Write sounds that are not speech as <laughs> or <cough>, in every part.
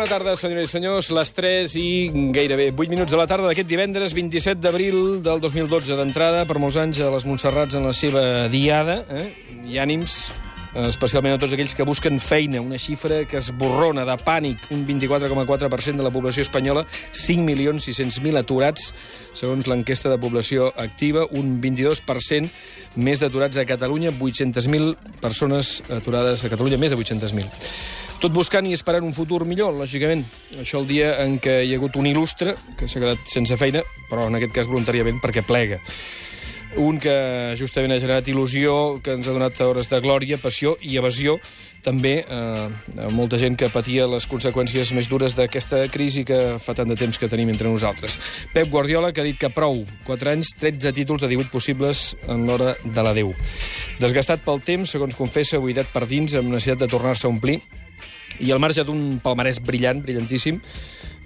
Bona tarda, senyores i senyors. Les 3 i gairebé 8 minuts de la tarda d'aquest divendres 27 d'abril del 2012. D'entrada, per molts anys, a les Montserrats en la seva diada. Eh? I ànims, especialment a tots aquells que busquen feina. Una xifra que es borrona de pànic. Un 24,4% de la població espanyola, 5.600.000 aturats, segons l'enquesta de població activa. Un 22% més d'aturats a Catalunya, 800.000 persones aturades a Catalunya, més de 800.000. Tot buscant i esperant un futur millor, lògicament. Això el dia en què hi ha hagut un il·lustre que s'ha quedat sense feina, però en aquest cas voluntàriament perquè plega. Un que justament ha generat il·lusió, que ens ha donat hores de glòria, passió i evasió, també eh, molta gent que patia les conseqüències més dures d'aquesta crisi que fa tant de temps que tenim entre nosaltres. Pep Guardiola, que ha dit que prou. 4 anys, 13 títols de 18 possibles en l'hora de la Déu. Desgastat pel temps, segons confessa, buidat per dins, amb necessitat de tornar-se a omplir, i al marge d'un palmarès brillant, brillantíssim,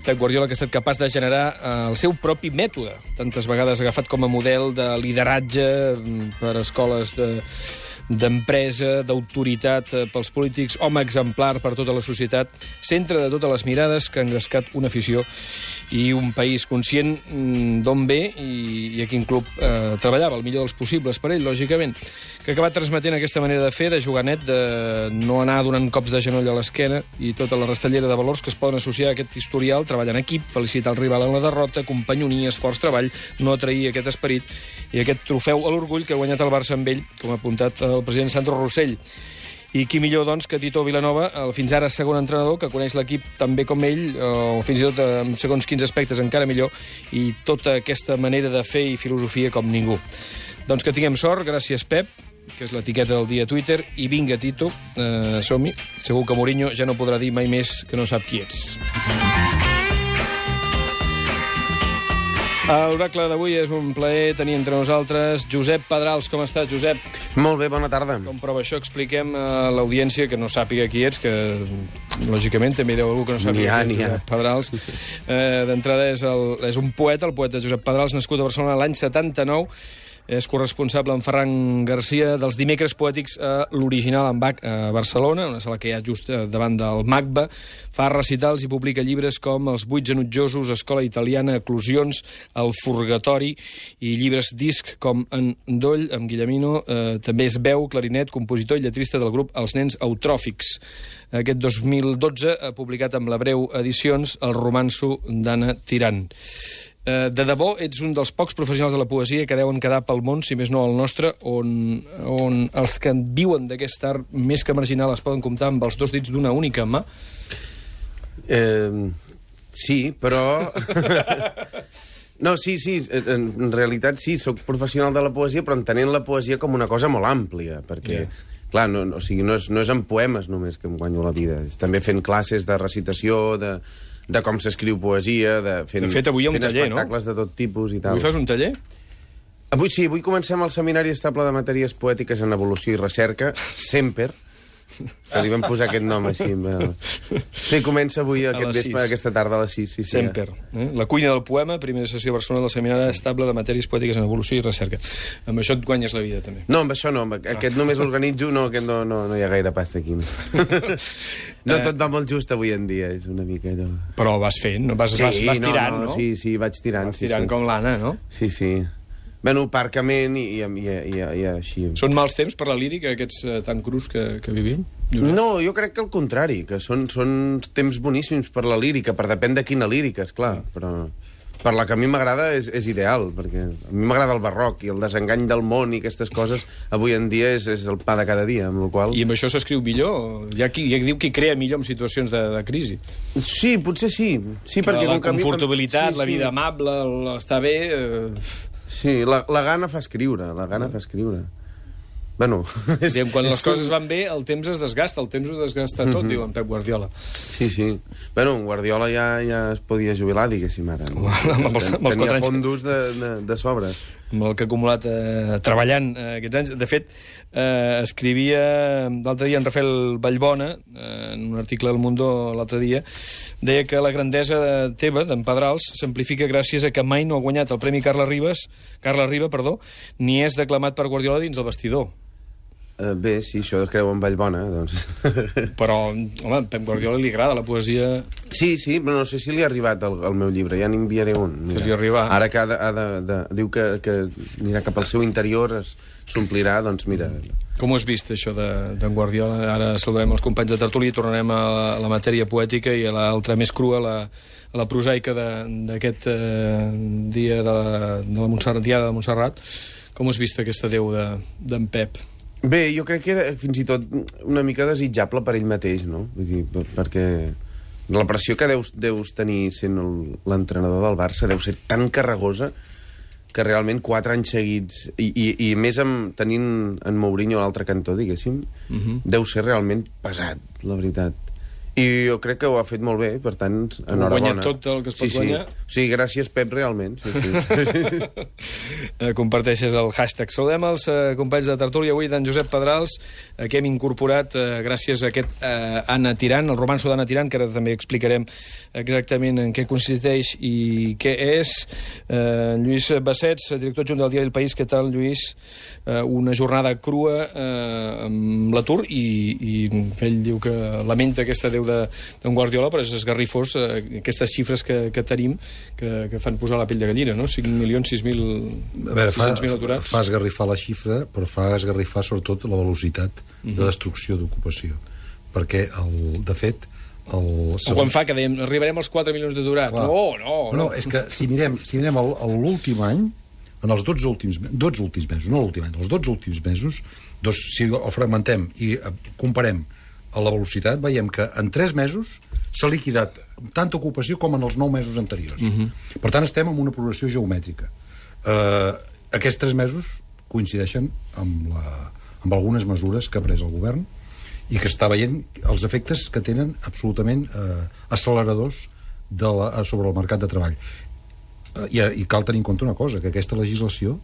Pep Guardiola que ha estat capaç de generar eh, el seu propi mètode, tantes vegades agafat com a model de lideratge mm, per escoles de d'empresa, d'autoritat eh, pels polítics, home exemplar per tota la societat, centre de totes les mirades que han gascat una afició i un país conscient mm, d'on ve i, i a quin club eh, treballava, el millor dels possibles per ell, lògicament, que ha acabat transmetent aquesta manera de fer, de jugar net, de no anar donant cops de genoll a l'esquena i tota la rastellera de valors que es poden associar a aquest historial, treballar en equip, felicitar el rival en la derrota, companyonia, esforç, treball, no atrair aquest esperit i aquest trofeu a l'orgull que ha guanyat el Barça amb ell, com ha apuntat el president Sandro Rossell. I qui millor, doncs, que Tito Vilanova, el fins ara segon entrenador, que coneix l'equip tan bé com ell, o fins i tot en segons quins aspectes encara millor, i tota aquesta manera de fer i filosofia com ningú. Doncs que tinguem sort, gràcies Pep, que és l'etiqueta del dia Twitter, i vinga, Tito, eh, som-hi. Segur que Mourinho ja no podrà dir mai més que no sap qui ets. L'oracle d'avui és un plaer tenir entre nosaltres Josep Pedrals. Com estàs, Josep? Molt bé, bona tarda. Com prova això, expliquem a l'audiència que no sàpiga qui ets, que lògicament també hi deu algú que no sàpiga qui ets, Josep Pedrals. Eh, D'entrada és, el, és un poeta, el poeta Josep Pedrals, nascut a Barcelona l'any 79, és corresponsable en Ferran Garcia dels dimecres poètics a l'original en Bach a Barcelona, una sala que hi ha just eh, davant del MACBA. Fa recitals i publica llibres com Els vuit genutjosos, Escola Italiana, Eclusions, El Furgatori i llibres disc com En Doll, amb Guillemino. Eh, també és veu, clarinet, compositor i lletrista del grup Els Nens Eutròfics. Aquest 2012 ha publicat amb la Breu Edicions el romanço d'Anna Tirant. Eh, de debò, ets un dels pocs professionals de la poesia que deuen quedar pel món, si més no el nostre, on, on els que viuen d'aquest art més que marginal es poden comptar amb els dos dits d'una única mà. Eh, sí, però... <laughs> no, sí, sí, en, en realitat sí, sóc professional de la poesia, però entenent la poesia com una cosa molt àmplia, perquè... Yeah. Clar, no, no, o sigui, no, és, no és en poemes només que em guanyo la vida, és també fent classes de recitació, de, de com s'escriu poesia, de fent, de fet, avui hi ha un fent taller, espectacles no? de tot tipus i tal. Avui fas un taller? Avui sí, avui comencem el Seminari Estable de Matèries Poètiques en Evolució i Recerca, Semper, que li vam posar aquest nom així. Sí, comença avui aquest vespre, aquesta tarda a les 6. Sí, sí, Semper. Eh? La cuina del poema, primera sessió a Barcelona del Seminari Estable de Matèries Poètiques en Evolució i Recerca. Amb això et guanyes la vida, també. No, amb això no. Amb aquest només l'organitzo, no, aquest no, no, no hi ha gaire pasta aquí. No, <laughs> tot va molt just avui en dia, és una mica allò... Però vas fent, no? vas, sí, vas, vas tirant, no, no? Sí, sí, vaig tirant. Vas tirant sí, sí. com l'Anna, no? Sí, sí. Bueno, parcament i, i, i, i, i així. Són mals temps per la lírica, aquests eh, tan crus que, que vivim? Josep? No, jo crec que al contrari, que són, són temps boníssims per la lírica, per depèn de quina lírica, és clar, però per la que a mi m'agrada és, és ideal, perquè a mi m'agrada el barroc i el desengany del món i aquestes coses avui en dia és, és el pa de cada dia, amb el qual... I amb això s'escriu millor? Hi ha qui, hi ha qui diu qui crea millor en situacions de, de crisi. Sí, potser sí. sí perquè la confortabilitat, sí, la vida sí. amable, el, estar bé... Eh, Sí, la, la gana fa escriure, la gana fa escriure. Bueno... <laughs> és- diguem, quan és les coses van bé, el temps es desgasta, el temps ho desgasta tot, diu en Pep Guardiola. Sí, sí. Bueno, en Guardiola ja, ja es podia jubilar, diguéssim, ara. No? Amb els- amb els Tenia fondos de, de, de sobres. Amb el que ha acumulat eh, treballant eh, aquests anys. De fet, eh, escrivia l'altre dia en Rafael Vallbona, eh, en un article del Mundo l'altre dia, deia que la grandesa de teva, d'en Pedrals, s'amplifica gràcies a que mai no ha guanyat el Premi Carles Ribes, Carles Riba, perdó, ni és declamat per Guardiola dins el vestidor. Uh, bé, sí, això de creu en Vallbona, doncs... <laughs> Però, home, Pep Guardiola li agrada la poesia... sí, sí, però no sé si li ha arribat el, el meu llibre, ja n'enviaré un. Si li arriba. Ara que, ha de, ha de, de, diu que, que anirà cap al seu interior, es- s'omplirà, doncs mira... Com ho has vist, això de- d'en Guardiola? Ara saludarem els companys de tertúlia i tornarem a la, a la matèria poètica i a l'altra més crua, la, a la prosaica de- d'aquest eh, dia de la, de la Montserrat, diada de Montserrat. Com has vist aquesta Déu de- d'en de, Pep? Bé, jo crec que era fins i tot una mica desitjable per ell mateix, no? Vull dir, per, perquè la pressió que deus, deus tenir sent l'entrenador del Barça deu ser tan carregosa que realment quatre anys seguits, i, i, i més amb, tenint en Mourinho a l'altre cantó, diguéssim, uh Mhm. -huh. deu ser realment pesat, la veritat. I jo crec que ho ha fet molt bé, per tant, enhorabona. guanyat tot el que es pot sí, guanyar. Sí. sí, gràcies, Pep, realment. <laughs> Sí, sí. eh, comparteixes el hashtag. Saludem els eh, companys de tertúlia avui d'en Josep Pedrals, eh, que hem incorporat eh, gràcies a aquest eh, Anna Tirant, el romanço d'Anna Tirant, que ara també explicarem exactament en què consisteix i què és. Eh, Lluís Bassets, director adjunt del diari El País, què tal, Lluís? Eh, una jornada crua eh, amb l'atur i, i ell diu que lamenta aquesta Déu de- d'en Guardiola, però és esgarrifós eh, aquestes xifres que, que tenim que, que fan posar la pell de gallina, no? 5 milions, 6.000 A veure, fa, 600.000 aturats. fa esgarrifar la xifra, però fa esgarrifar sobretot la velocitat Mhm. de destrucció d'ocupació. Perquè, el, de fet, el... O quan fa que dèiem, arribarem als 4 milions d'aturats. Clar. No, no, no, és que si mirem, si mirem l'últim any, en els 12 últims, 12 últims mesos, no l'últim any, els 12 últims mesos, doncs, si el fragmentem i eh, comparem a la velocitat, veiem que en 3 mesos s'ha liquidat tanta ocupació com en els 9 mesos anteriors. Per tant, estem en una progressió geomètrica. Eh, aquests 3 mesos coincideixen amb, la, amb algunes mesures que ha pres el govern i que està veient els efectes que tenen absolutament eh, acceleradors de la, sobre el mercat de treball. Eh, I, I cal tenir en compte una cosa, que aquesta legislació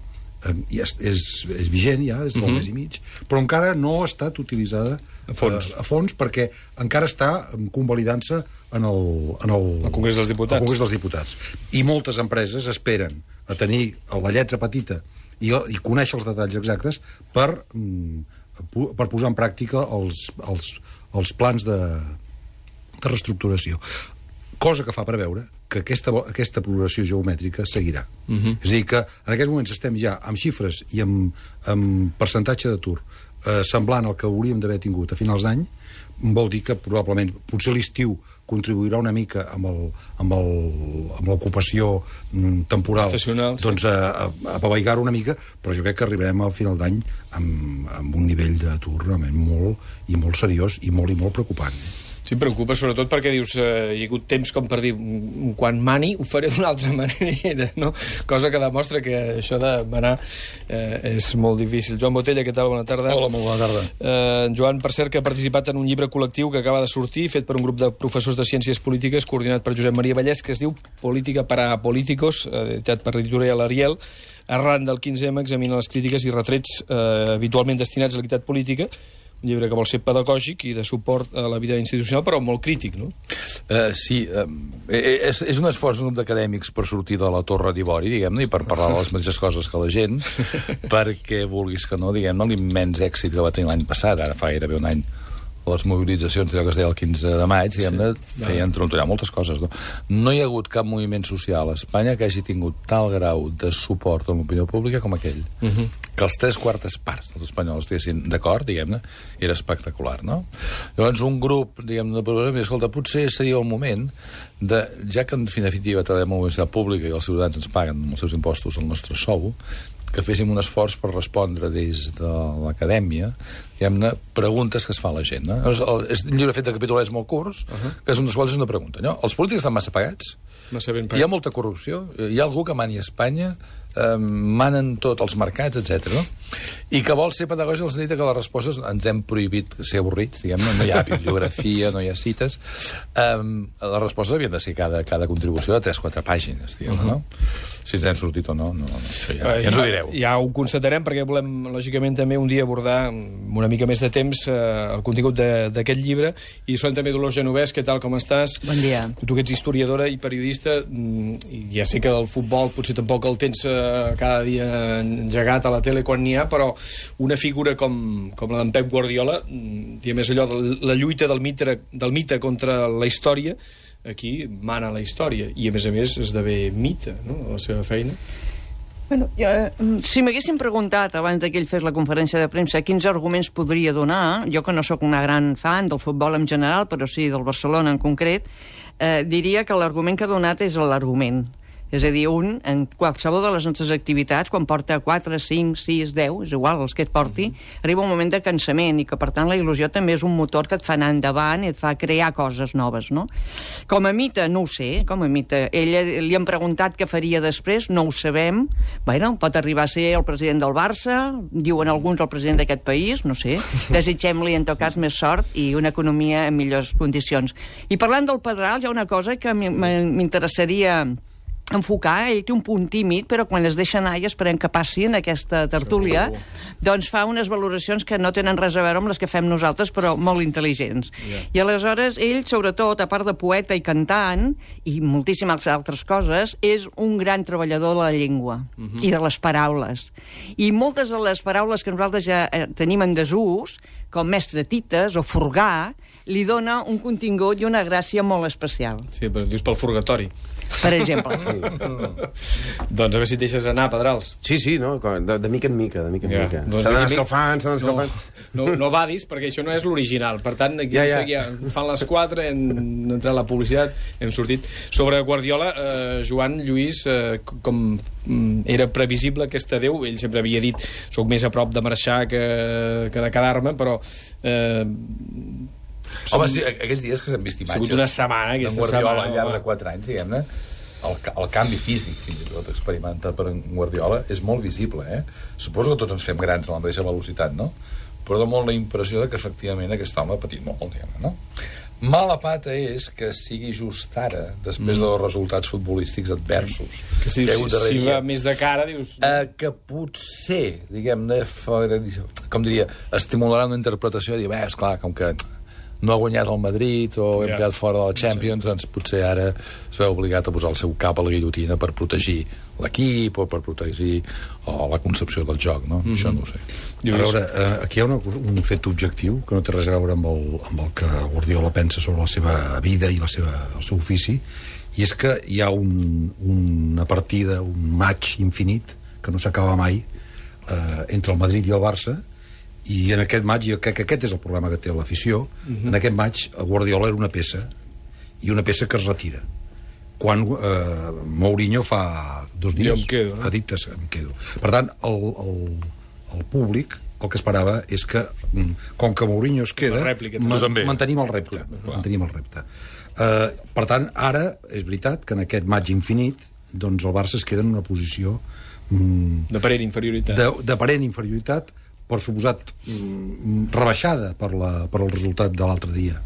eh, ja és, és, és vigent ja des del uh -huh. mes i mig, però encara no ha estat utilitzada A fons. eh, a fons perquè encara està convalidant-se en el, en el, Al Congrés dels Diputats. al Congrés dels Diputats. I moltes empreses esperen a tenir la lletra petita i, i conèixer els detalls exactes per, mm, per posar en pràctica els, els, els plans de, de reestructuració. Cosa que fa preveure que aquesta, aquesta progressió geomètrica seguirà. Uh -huh. És a dir, que en aquests moments estem ja amb xifres i amb, amb percentatge d'atur eh, semblant al que hauríem d'haver tingut a finals d'any, vol dir que probablement, potser l'estiu contribuirà una mica amb el- amb el- amb l'ocupació mm, temporal Estacional, sí. doncs a, a, a apavaigar-ho una mica, però jo crec que arribarem al final d'any amb, amb un nivell d'atur realment molt i molt seriós i molt i molt preocupant. Sí, preocupa sobretot perquè dius eh, hi ha hagut temps com per dir "Mm, quan mani ho faré d'una <laughs> altra manera, no? Cosa que demostra que això de manar eh, és molt difícil. Joan Botella, què tal? Bona tarda. Hola, molt bona tarda. Eh, Joan, per cert, que ha participat en un llibre col·lectiu que acaba de sortir, fet per un grup de professors de Ciències Polítiques, coordinat per Josep Maria Vallès, que es diu Política para Políticos, eh, editat per l'editorial Ariel, arran del 15M examina les crítiques i retrets eh, habitualment destinats a l'activitat política, un llibre que vol ser pedagògic i de suport a la vida institucional, però molt crític, no? Uh, sí, uh, és, és un esforç d'un grup d'acadèmics per sortir de la torre d'Ivori, diguem-ne, i per parlar de les <laughs> mateixes coses que la gent, perquè, vulguis que no, diguem-ne, l'immens èxit que va tenir l'any passat, ara fa gairebé un any, les mobilitzacions, allò que es deia el 15 de maig, diguem-ne, sí, feien trontollar moltes coses. No? no hi ha hagut cap moviment social a Espanya que hagi tingut tal grau de suport a l'opinió pública com aquell. Uh -huh. Que els tres quartes parts dels espanyols estiguessin d'acord, diguem-ne, era espectacular, no? Llavors, un grup, diguem-ne, de problemes, escolta, potser seria el moment de, ja que en definitiva tenim una universitat pública i els ciutadans ens paguen amb els seus impostos el nostre sou, que féssim un esforç per respondre des de l'acadèmia diguem-ne, preguntes que es fa a la gent. No? És, el, és un llibre fet de capítolets molt curts, uh -huh. que és un dels quals és una pregunta. No? Els polítics estan massa pagats? Massa ben Hi ha molta corrupció? Hi ha algú que mani a Espanya? Eh, manen tots els mercats, etc. No? I que vol ser pedagògic els dit que les respostes ens hem prohibit ser avorrits, diguem-ne, no hi ha <laughs> bibliografia, no hi ha cites. Eh, les respostes havien de ser cada, cada contribució de 3-4 pàgines, diguem uh -huh. no? Si ens hem sortit o no, no, no això ja, ja ens ho direu. Ja ho constatarem, perquè volem, lògicament, també un dia abordar amb una mica més de temps eh, el contingut d'aquest llibre. I són també Dolors Genovès, què tal, com estàs? Bon dia. Tu que ets historiadora i periodista, mm, i ja sé que del futbol potser tampoc el tens eh, cada dia engegat a la tele quan n'hi ha, però una figura com, com la d'en Pep Guardiola, mm, diguem, és allò la lluita del mite, del mite contra la història, aquí mana la història, i a més a més esdevé mite, no?, la seva feina. Bueno, jo, eh, si m'haguessin preguntat abans que ell fes la conferència de premsa quins arguments podria donar, jo que no sóc una gran fan del futbol en general, però sí del Barcelona en concret, eh, diria que l'argument que ha donat és l'argument. És a dir, un, en qualsevol de les nostres activitats, quan porta 4, 5, 6, 10, és igual, els que et porti, arriba un moment de cansament i que, per tant, la il·lusió també és un motor que et fa anar endavant i et fa crear coses noves, no? Com a mite, no ho sé, com a mite. Ella li han preguntat què faria després, no ho sabem. Bueno, pot arribar a ser el president del Barça, diuen alguns el president d'aquest país, no sé. <laughs> Desitgem-li, en tot cas, més sort i una economia en millors condicions. I parlant del Pedral, hi ha una cosa que mi- m'interessaria enfocar, ell té un punt tímid, però quan es deixa anar i esperem que passi en aquesta tertúlia, doncs fa unes valoracions que no tenen res a veure amb les que fem nosaltres, però molt intel·ligents. Ja. I aleshores, ell, sobretot, a part de poeta i cantant, i moltíssimes altres coses, és un gran treballador de la llengua i de les paraules. I moltes de les paraules que nosaltres ja eh, tenim en desús, com mestre tites o furgar, li dona un contingut i una gràcia molt especial, Sí, però dius pel furgatori. Per exemple. Doncs a veure si et deixes anar, Pedrals. Sí, sí, no? De, de mica en mica, de mica en Ja. mica. Doncs S'ha d'anar de mica- escalfant, s'ha d'anar No, escalfant. no, no badis, perquè això no és l'original. Per tant, aquí Ja, ja, ja. ja. fan les 4, hem entrat a la publicitat, hem sortit. Sobre Guardiola, eh, Joan, Lluís, eh, com mm, era previsible aquest adeu, ell sempre havia dit sóc més a prop de marxar que, que de quedar-me, però eh, Home, sí, aquests dies que s'han vist ha imatges... sigut una setmana, aquesta Guardiola setmana. al llarg de home. 4 anys, diguem-ne, el, el canvi físic, fins i tot, experimentat per en Guardiola, és molt visible, eh? Suposo que tots ens fem grans a la mateixa velocitat, no? Però dona molt la impressió de que, efectivament, aquest home ha patit molt, diguem-ne, no? Mala pata és que sigui just ara, després mm. dels resultats futbolístics adversos. Que si, ha si, si va més de cara, dius... eh, que potser, diguem-ne, com diria, estimularà una interpretació de dir, bé, esclar, com que no ha guanyat el Madrid o hem quedat fora de la Champions, doncs potser ara es veu obligat a posar el seu cap a la guillotina per protegir l'equip o per protegir o la concepció del joc, no? Això no ho sé. A veure, eh, aquí hi ha una, un fet objectiu que no té res a veure amb el, amb el que Guardiola pensa sobre la seva vida i la seva, el seu ofici, i és que hi ha un, una partida, un match infinit, que no s'acaba mai, eh, entre el Madrid i el Barça, i en aquest maig, jo crec que aquest és el problema que té l'afició, en aquest maig el Guardiola era una peça, i una peça que es retira quan eh, Mourinho fa dos Jo dies em quedo, no? ha dit que em quedo. Per tant, el, el, el públic el que esperava és que, mm, com que Mourinho es queda, rèplica, ma- tu també. mantenim el repte. Mantenim el repte. Uh, per tant, ara és veritat que en aquest maig infinit doncs el Barça es queda en una posició mm, D'aparent inferioritat. de- d'aparent inferioritat, per suposat mm, rebaixada per, la, per el resultat de l'altre dia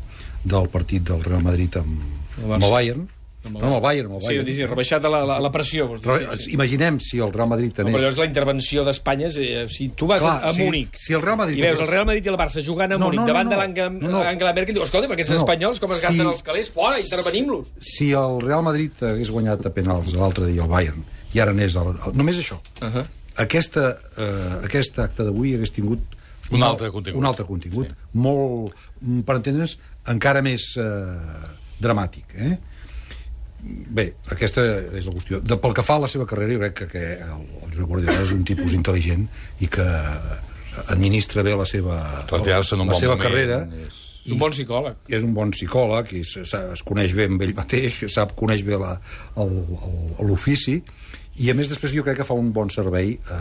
del partit del Real Madrid amb, El amb el Bayern. Amb el- No, amb el Bayern, amb el Bayern. sí, rebaixat a la, la, la pressió, vols dir. Re- Sí, sí. Imaginem si el Real Madrid No, tenés... però llavors la intervenció d'Espanya. Eh, si tu vas Clar, a, a si- Múnich si el Real Madrid i veus el Real Madrid i el Barça jugant a No, Múnich no, no, davant no. de l'Angela No, no. Merkel, dius, escolta, aquests No, no. espanyols com es Si- gasten els calés, fora, intervenim-los. si el Real Madrid hagués guanyat a penals l'altre dia el Bayern i ara anés al, al, només això Uh -huh. Aquesta, eh, aquest acte d'avui hagués tingut Un altre contingut. un altre contingut sí. molt, mm, per entendre'ns encara més eh, dramàtic eh? bé, aquesta és la qüestió de, pel que fa a la seva carrera jo crec que, que el, el Josep Guardiola és un tipus intel·ligent i que administra bé la seva, Retirar-se en un la bon seva moment carrera és- És un bon psicòleg. és un bon psicòleg i es, es coneix bé amb ell mateix, sap, coneix bé la- el- el- l'ofici i a més després jo crec que fa un bon servei eh,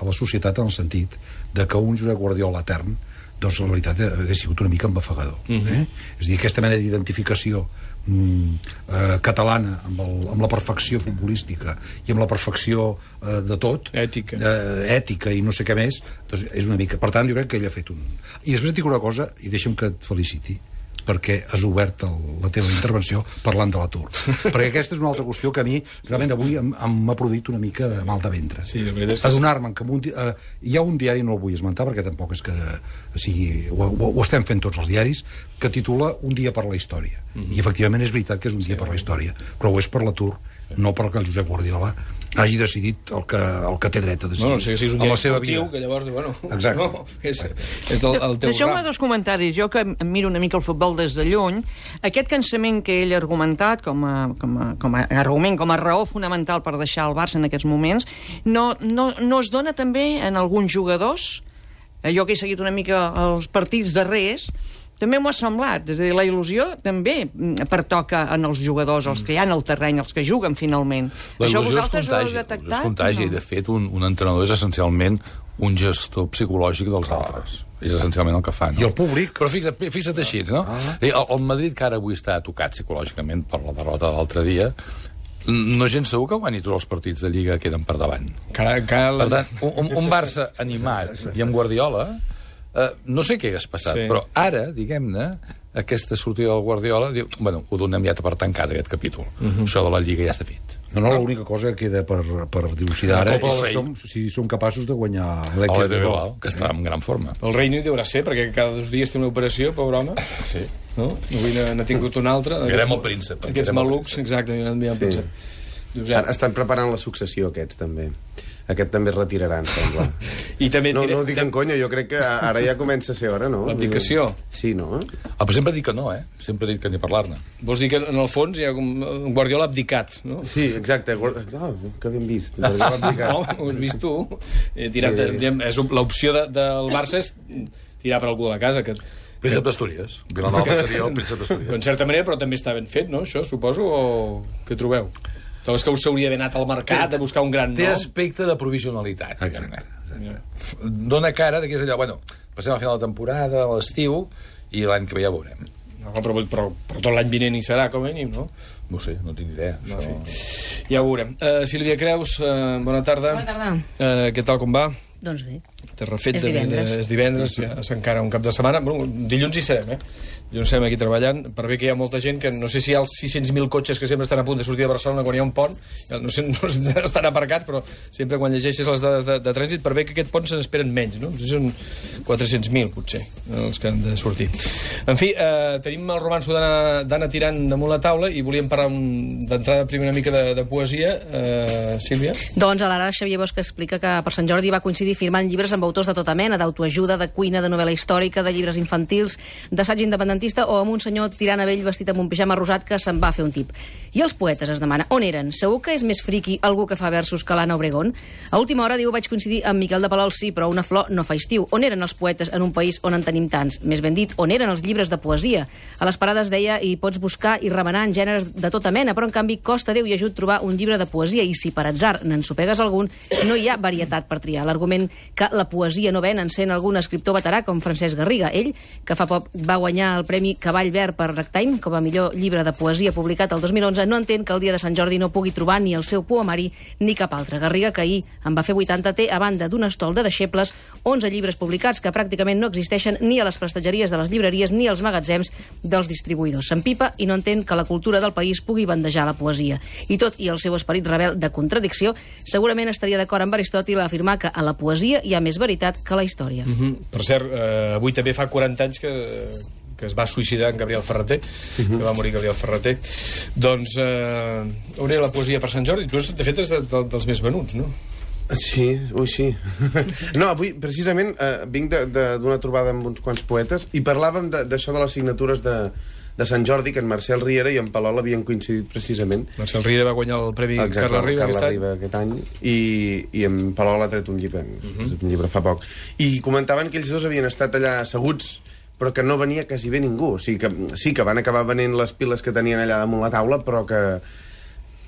a la societat en el sentit de que un Josep Guardiola etern doncs la veritat hauria sigut una mica embafegador eh? és a dir, aquesta mena d'identificació mm, eh, catalana amb, el, amb la perfecció futbolística i amb la perfecció eh, de tot Ètica. eh, ètica i no sé què més doncs és una mica, per tant jo crec que ell ha fet un i després et dic una cosa i deixa'm que et feliciti perquè has obert el, la teva intervenció parlant de l'atur. <laughs> perquè aquesta és una altra qüestió que a mi realment avui m'ha produït una mica de mal de ventre. Sí, la veritat és que sí. Adonar-me'n que un, eh, hi ha un diari, no el vull esmentar perquè tampoc és que sigui, ho, ho, ho estem fent tots els diaris, que titula Un dia per la història. Mhm. I efectivament és veritat que és un dia per la història, però ho és per l'atur no perquè el Josep Guardiola hagi decidit el que, el que té dret a decidir. No, no sé si és un la seva que llavors, diu, bueno, Exacte. no, és, és el, el teu Deixeu-me dos comentaris. Jo que em miro una mica el futbol des de lluny, aquest cansament que ell ha argumentat com a, com a, com a argument, com a raó fonamental per deixar el Barça en aquests moments, no, no, no es dona també en alguns jugadors? Eh, Jo que he seguit una mica els partits darrers, també m'ho ha semblat. És a dir, la il·lusió també pertoca en els jugadors, els que hi ha en el terreny, els que juguen finalment. La Això vosaltres ho heu detectat? es contagi. No? De fet, un, un entrenador és essencialment un gestor psicològic dels altres. És essencialment el que fa, no? I el públic? Però fixa't, fixa't així, no? Ah. El, el Madrid, que ara avui està tocat psicològicament per la derrota de l'altre dia, no gens segur que guanyi tots els partits de Lliga que queden per davant. Cal, cal... Per tant, un, un Barça animat i amb Guardiola, eh, no sé què hagués passat, Sí. però ara, diguem-ne, aquesta sortida del Guardiola, diu, bueno, ho donem ja per tancat, aquest capítol. Uh -huh. Això de la Lliga ja està fet. No, no, l'única cosa que queda per, per dilucidar ara és Rei. som, si som capaços de guanyar l'Electric de Bilbao. Que està en gran forma. El rei no hi deurà ser, perquè cada dos dies té una operació, pobre home. Sí. No? Avui n'ha tingut una altra. Aquests- el príncep, Aquests malucs, exacte, mirem el Sí. príncep. Ara Estan preparant la successió, aquests, també. Aquest també es retirarà, em sembla. I també No, tira- no ho dic en conya, jo crec que ara ja comença a ser hora, no? L'abdicació. Sí, no? Ah, però sempre dic que no, eh? Sempre dic que ni parlar-ne. Vols dir que en el fons hi ha un Guardiola abdicat, no? Sí, exacte. Ah, que ben vist. Guardiola abdicat. <laughs> No, ho has vist tu. Eh, tirat, Sí. diguem, és l'opció de, del Barça és tirar per algú de la casa, que, Príncep d'Astúries. Vilanova seria el príncep d'Astúries. en certa manera, però també està ben fet, no? Això, suposo, o què trobeu? Sabes que us hauria d'haver anat al mercat a buscar un gran Té nom? aspecte de provisionalitat. diguem-ne. Dóna cara de que és allò, bueno, passem a final de temporada, a l'estiu, i l'any que ve ja veurem. No, però, però, però tot l'any vinent hi serà, com a mínim, no? No sé, no tinc idea. No, això... fi. Ja ho veurem. Uh, Sílvia Creus, uh, bona tarda. Bona tarda. Uh, què tal, com va? Doncs bé. T'he refet És de divendres. vida. És divendres, ja s'encara un cap de setmana. Bueno, dilluns hi serem, eh? Dilluns serem aquí treballant, per bé que hi ha molta gent que no sé si hi ha els 600.000 cotxes que sempre estan a punt de sortir de Barcelona quan hi ha un pont, no sé, <laughs> no estan aparcats, però sempre quan llegeixes les dades de, de trànsit, per bé que aquest pont se n'esperen menys, no? No sé si són 400.000, potser, els que han de sortir. En fi, eh, tenim el romanço d'Anna tirant damunt la taula i volíem parlar d'entrada primer una mica de, de poesia. Eh, Sílvia? Doncs a l'ara Xavier Bosch explica que per Sant Jordi va coincidir firmant llibres amb autors de tota mena, d'autoajuda, de cuina, de novel·la històrica, de llibres infantils, d'assaig independentista o amb un senyor tirant a vell vestit amb un pijama rosat que se'n va fer un tip. I els poetes es demana, on eren? Segur que és més friqui algú que fa versos que l'Anna Obregón? A última hora, diu, vaig coincidir amb Miquel de Palol, sí, però una flor no fa estiu. On eren els poetes en un país on en tenim tants? Més ben dit, on eren els llibres de poesia? A les parades deia, i pots buscar i remenar en gèneres de tota mena, però en canvi costa Déu i ajut trobar un llibre de poesia i si per atzar n'ensopegues algun, no hi ha varietat per triar. L'argument que la poesia no ven encén algun escriptor veterà com Francesc Garriga, ell, que fa poc va guanyar el Premi Cavall Verd per Ragtime com a millor llibre de poesia publicat el 2011, no entén que el dia de Sant Jordi no pugui trobar ni el seu poemari ni cap altre. Garriga, que ahir en va fer 80, té, a banda d'un estol de deixebles, 11 llibres publicats que pràcticament no existeixen ni a les prestatgeries de les llibreries ni als magatzems dels distribuïdors. S'empipa i no entén que la cultura del país pugui bandejar la poesia. I tot i el seu esperit rebel de contradicció, segurament estaria d'acord amb Aristòtil a afirmar que a la poesia hi ha més veritat que la història. Mm -hmm. Per cert, eh, avui també fa 40 anys que, que es va suïcidar en Gabriel Ferreter, uh -huh. que va morir Gabriel Ferreter. Doncs, eh, on era la poesia per Sant Jordi? Tu, de fet, ets de, de, dels més venuts, no? Sí, ui, sí. <laughs> No, avui, precisament, eh, vinc d'una trobada amb uns quants poetes i parlàvem de- d'això de, de les signatures de, de Sant Jordi, que en Marcel Riera i en Palol havien coincidit precisament. Marcel Riera va guanyar el Premi Exacte, Carles Riba Carles aquest. Riba aquest any i, i en Palol ha tret un llibre, uh -huh. un llibre fa poc i comentaven que ells dos havien estat allà asseguts però que no venia quasi bé ningú o sigui que sí que van acabar venent les piles que tenien allà damunt la taula però que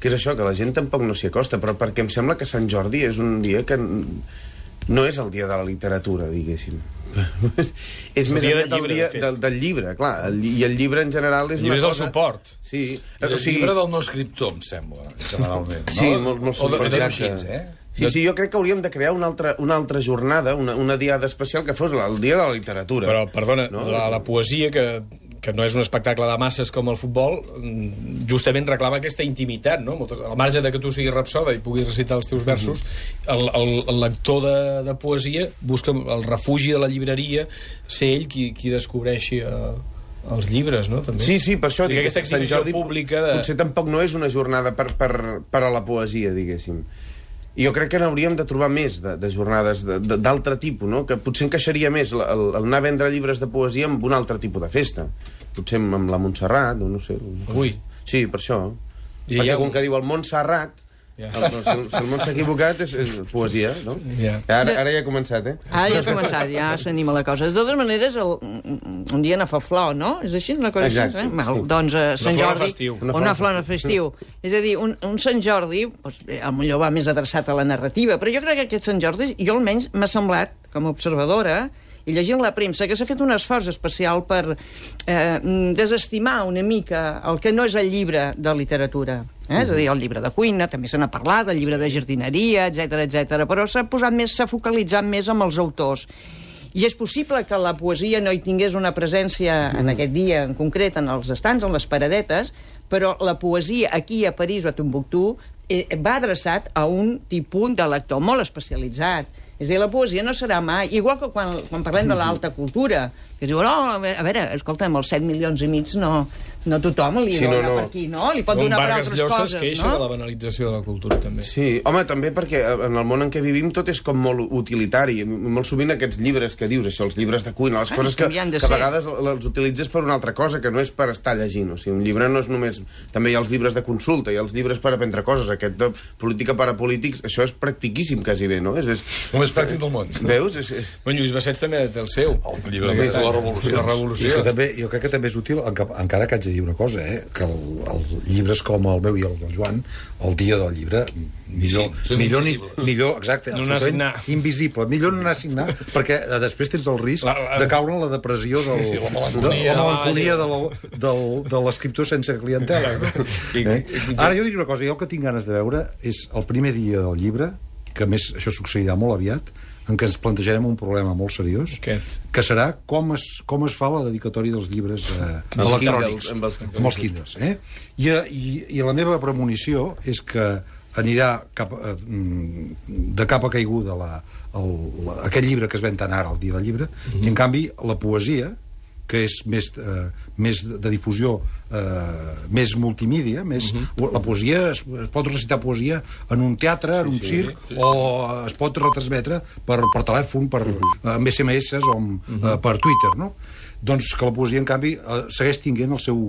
que és això, que la gent tampoc no s'hi acosta però perquè em sembla que Sant Jordi és un dia que no és el dia de la literatura, diguéssim. <laughs> és el més del aviat el llibre, dia de del, del llibre, clar. El, I el llibre en general és El llibre una és el cosa... suport. Sí, El llibre del no escriptor, em sembla, generalment. Sí, no? molt, molt O de, de, exacte. així, eh? Sí, sí, jo crec que hauríem de crear una altra, una altra jornada, una, una diada especial que fos el dia de la literatura. Però, perdona, no? la, la poesia, que, que no és un espectacle de masses com el futbol, mm, justament reclama aquesta intimitat, no? Moltes, al marge de que tu siguis rapsoda i puguis recitar els teus versos, el, el, el lector de, de poesia busca el refugi de la llibreria, ser ell qui, qui descobreixi... Eh, els llibres, no? També. Sí, sí, per això Dic, aquesta que Sant exhibició Jordi pública de... potser tampoc no és una jornada per, per, per a la poesia, diguéssim. I jo crec que n'hauríem de trobar més de, de jornades de- de- d'altre tipus, no? que potser encaixaria més el, el, anar a vendre llibres de poesia amb un altre tipus de festa. Potser amb, la Montserrat, o no sé. Ui. Sí, per això. I Perquè ha com que diu el Montserrat, Ja. el, si, el, si el món s'ha equivocat és, és poesia, no? Ja. Ara, ara ja he començat, eh? Ara ja has començat, ja s'anima la cosa. De totes maneres, el, un dia anar a fa flor, no? És així, una cosa Exacte, així? Eh? Mal, sí. doncs a Sant Jordi... festiu. Una, Una una flor de festiu. És a dir, un, un Sant Jordi, doncs, bé, potser va més adreçat a la narrativa, però jo crec que aquest Sant Jordi, jo almenys m'ha semblat, com a observadora, i llegint la premsa, que s'ha fet un esforç especial per eh, mm, desestimar una mica el que no és el llibre de literatura. Eh? És a dir, el llibre de cuina, també se n'ha parlat, el llibre de jardineria, etc etc. però s'ha posat més, s'ha focalitzat més amb els autors. I és possible que la poesia no hi tingués una presència en aquest dia en concret, en els estants, en les paradetes, però la poesia aquí a París o a Tombuctú eh, va adreçat a un tipus de lector molt especialitzat. És a dir, la poesia no serà mai... Igual que quan, quan parlem de l'alta cultura, que diuen, oh, a veure, escolta'm, els 7 milions i mig no, no tothom li Sí, sí, no, dona no. per aquí, no? Li pot Un donar per Vargas altres Llosa es coses, queixa no? de la banalització de la cultura, també. Sí, home, també perquè eh, en el món en què vivim tot és com molt utilitari. Molt sovint aquests llibres que dius, això, els llibres de cuina, les Ah, coses que que, que a vegades els utilitzes per una altra cosa, que no és per estar llegint. O sigui, un llibre no és només... També hi ha els llibres de consulta, hi ha els llibres per aprendre coses. Aquest de política per a polítics, això és practiquíssim, quasi bé, no? És, és... El més pràctic del món. Veus? És, és... Bueno, Lluís Bassets també té el seu. El llibre de la revolució. La I revolució. que també, jo crec que també és útil, enca- encara que haig de dir una cosa, eh? que el, el llibres com el meu i el del Joan, el dia del llibre, millor, Sí, millor, ni, millor exacte, No anar invisible, millor no anar a signar, <laughs> perquè eh, després tens el risc La- la- de caure en la depressió del, Sí, sí, la de, melancolia. la melancolia de, la, del, de l'escriptor sense clientela. No? <laughs> Eh? Ara jo dic una cosa, jo el que tinc ganes de veure és el primer dia del llibre, que a més això succeirà molt aviat, en què ens plantejarem un problema molt seriós, Aquest. que serà com es, com es fa la dedicatòria dels llibres eh, Els electrònics. Amb els- amb els Kindles. Eh? I, i, I la meva premonició és que anirà cap, eh, mm, de capa caiguda la, el, la, aquest llibre que es ven tant ara, el dia del llibre, i en canvi la poesia, que és més, eh, més de difusió, eh, més multimídia, més, la poesia, es, es pot recitar poesia en un teatre, en un circ, o es pot retransmetre per, per telèfon, per, uh amb SMS o amb, eh, per Twitter, no? Doncs que la poesia, en canvi, eh, segueix tinguent el seu...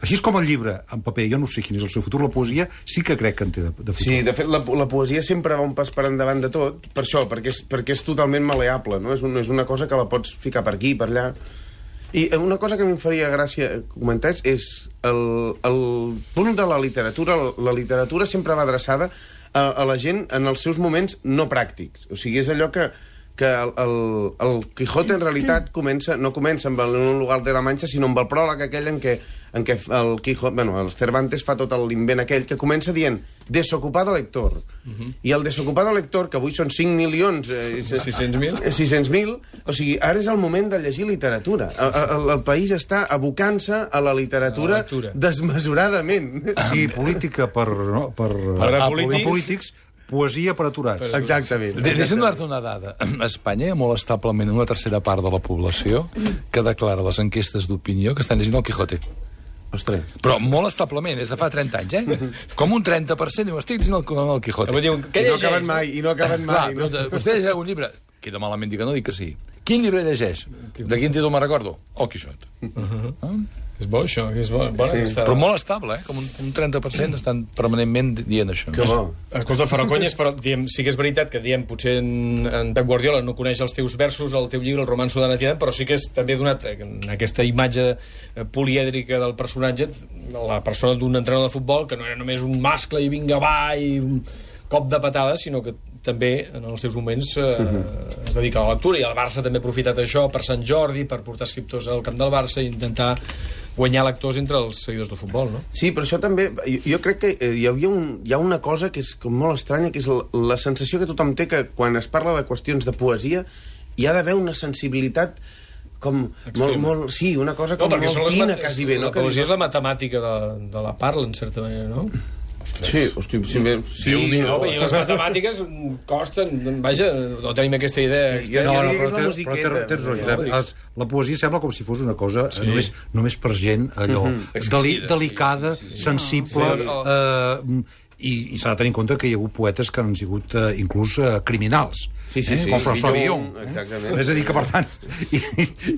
Així és com el llibre en paper, jo no sé quin és el seu futur, la poesia sí que crec que en té de, de futur. Sí, de fet, la, la poesia sempre va un pas per endavant de tot, per això, perquè és, perquè és totalment maleable, no? És, un, és una cosa que la pots ficar per aquí, per allà... I eh, una cosa que a mi em faria gràcia comentar és el, el punt de la literatura. La literatura sempre va adreçada a, a la gent en els seus moments no pràctics. O sigui, és allò que, que el, el, el Quijote en realitat comença, no comença amb el, en un lugar de la Manxa, sinó amb el pròleg aquell en què, en què el Quijote, bueno, el Cervantes fa tot l'invent aquell que comença dient desocupado lector. I el desocupado lector, que avui són 5 milions... Eh, 600.000? eh, 600.000, o sigui, ara és el moment de llegir literatura. El, el, el país està abocant-se a la literatura, A la lectura. desmesuradament. Sí, política per, no, per, Per a a polítics. Poesia per aturats. Exactament. De- Deixa'm donar-te una dada. A <clears throat> Espanya hi ha molt establement una tercera part de la població que declara les enquestes d'opinió que estan llegint el Quijote. Ostres. Però molt establement, des de fa 30 anys, eh? <laughs> Com un 30% diu, estic llegint el, el Quijote. Què I no acaben mai, i no acaben Clar, mai. però No? de- vostè llegeix algun llibre? Queda malament dir que no, dic que sí. Quin llibre llegeix? De quin títol me'n recordo? El Quixot. Ah? És bo, això, és bo. Bona, Sí. aquesta... Però molt estable, eh? Com un, un 30% estan permanentment dient això. Que bo. Escolta, conyes, però diem, sí que és veritat que diem, potser en, en Pep Guardiola no coneix els teus versos, el teu llibre, el romanço de Natirant, però sí que és també donat eh, en aquesta imatge eh, polièdrica del personatge, la persona d'un entrenador de futbol, que no era només un mascle i vinga, va, i un cop de patada, sinó que també en els seus moments eh, es dedica a la lectura i el Barça també ha aprofitat això per Sant Jordi, per portar escriptors al camp del Barça i intentar guanyar lectors entre els seguidors del futbol, no? Sí, però això també... Jo, jo crec que eh, hi, havia un, hi ha una cosa que és com molt estranya, que és la, la sensació que tothom té que quan es parla de qüestions de poesia hi ha d'haver una sensibilitat com molt, Extrema. molt... Sí, una cosa com perquè molt fina, quasi bé. La No? Que poesia és la matemàtica de, de la parla, en certa manera, no? Sí, hosti, sí, bé, sí, No, I les matemàtiques costen, vaja, no tenim aquesta idea. Jo No, no, però, la tens, però tens, raó, Josep. Es, la poesia sembla com si fos una cosa sí. només, només per gent allò deli, Exquisida, delicada, sí, sí, sí. sensible... Sí, eh, i, i s'ha de tenir en compte que hi ha hagut poetes que han sigut eh, inclús eh, criminals Sí, sí, eh? sí. com François Villon, exactament. és a dir que per tant i,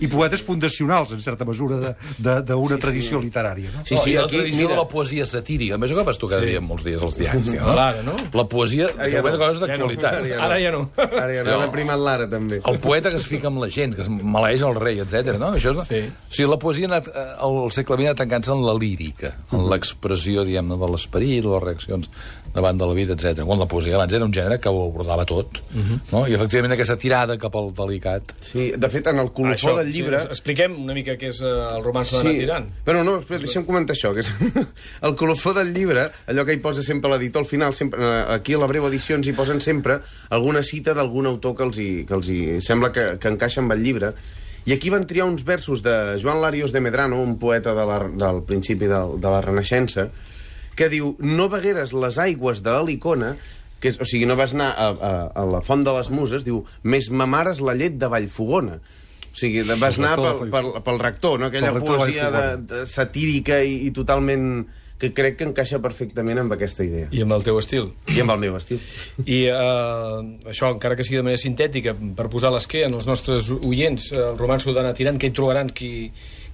i poetes fundacionals en certa mesura d'una tradició literària no? Sí, no, sí, I la aquí, tradició mira. de la poesia satírica. Més, agafes tu cada Sí. dia molts dies als diaris. Tio, no? L'ara, no? La poesia, Ara que ja no. coses. Ara ja Ara ja no. Ara ja no, No. l'ha primat l'ara, també. El poeta que es fica amb la gent, que es maleeix el rei, etc. no? Això és... Sí. O sigui, la poesia ha anat, eh, al segle XX tancant-se en la lírica, en l'expressió, diguem-ne, de l'esperit, les reaccions davant de la vida, etc. Quan la poesia abans era un gènere que ho abordava tot, no? I efectivament aquesta tirada cap al delicat... Sí, de fet, en el colofó del llibre... Sí, expliquem una mica què és eh, el romanç de Natirant. Però no, espera, deixa'm comentar això. Que és... <laughs> el colofó del llibre, allò que hi posa sempre l'editor al final, sempre, eh, aquí a la breu edició ens hi posen sempre alguna cita d'algun autor que els, hi, que els hi sembla que, que encaixa amb el llibre. I aquí van triar uns versos de Joan Larios de Medrano, un poeta de la, del principi de, de la Renaixença, que diu no begueres les aigües de l'Alicona que és, o sigui, no vas anar a, a, a la font de les muses, diu, més mamares la llet de Vallfogona. O sigui, vas anar pel, pel, pel rector, no? aquella rector poesia de, de satírica i, i totalment que crec que encaixa perfectament amb aquesta idea. I amb el teu estil. I amb el meu estil. I eh, això, encara que sigui de manera sintètica, per posar l'esquer en els nostres oients, eh, el romanço d'Anna Tirant, que hi trobaran qui,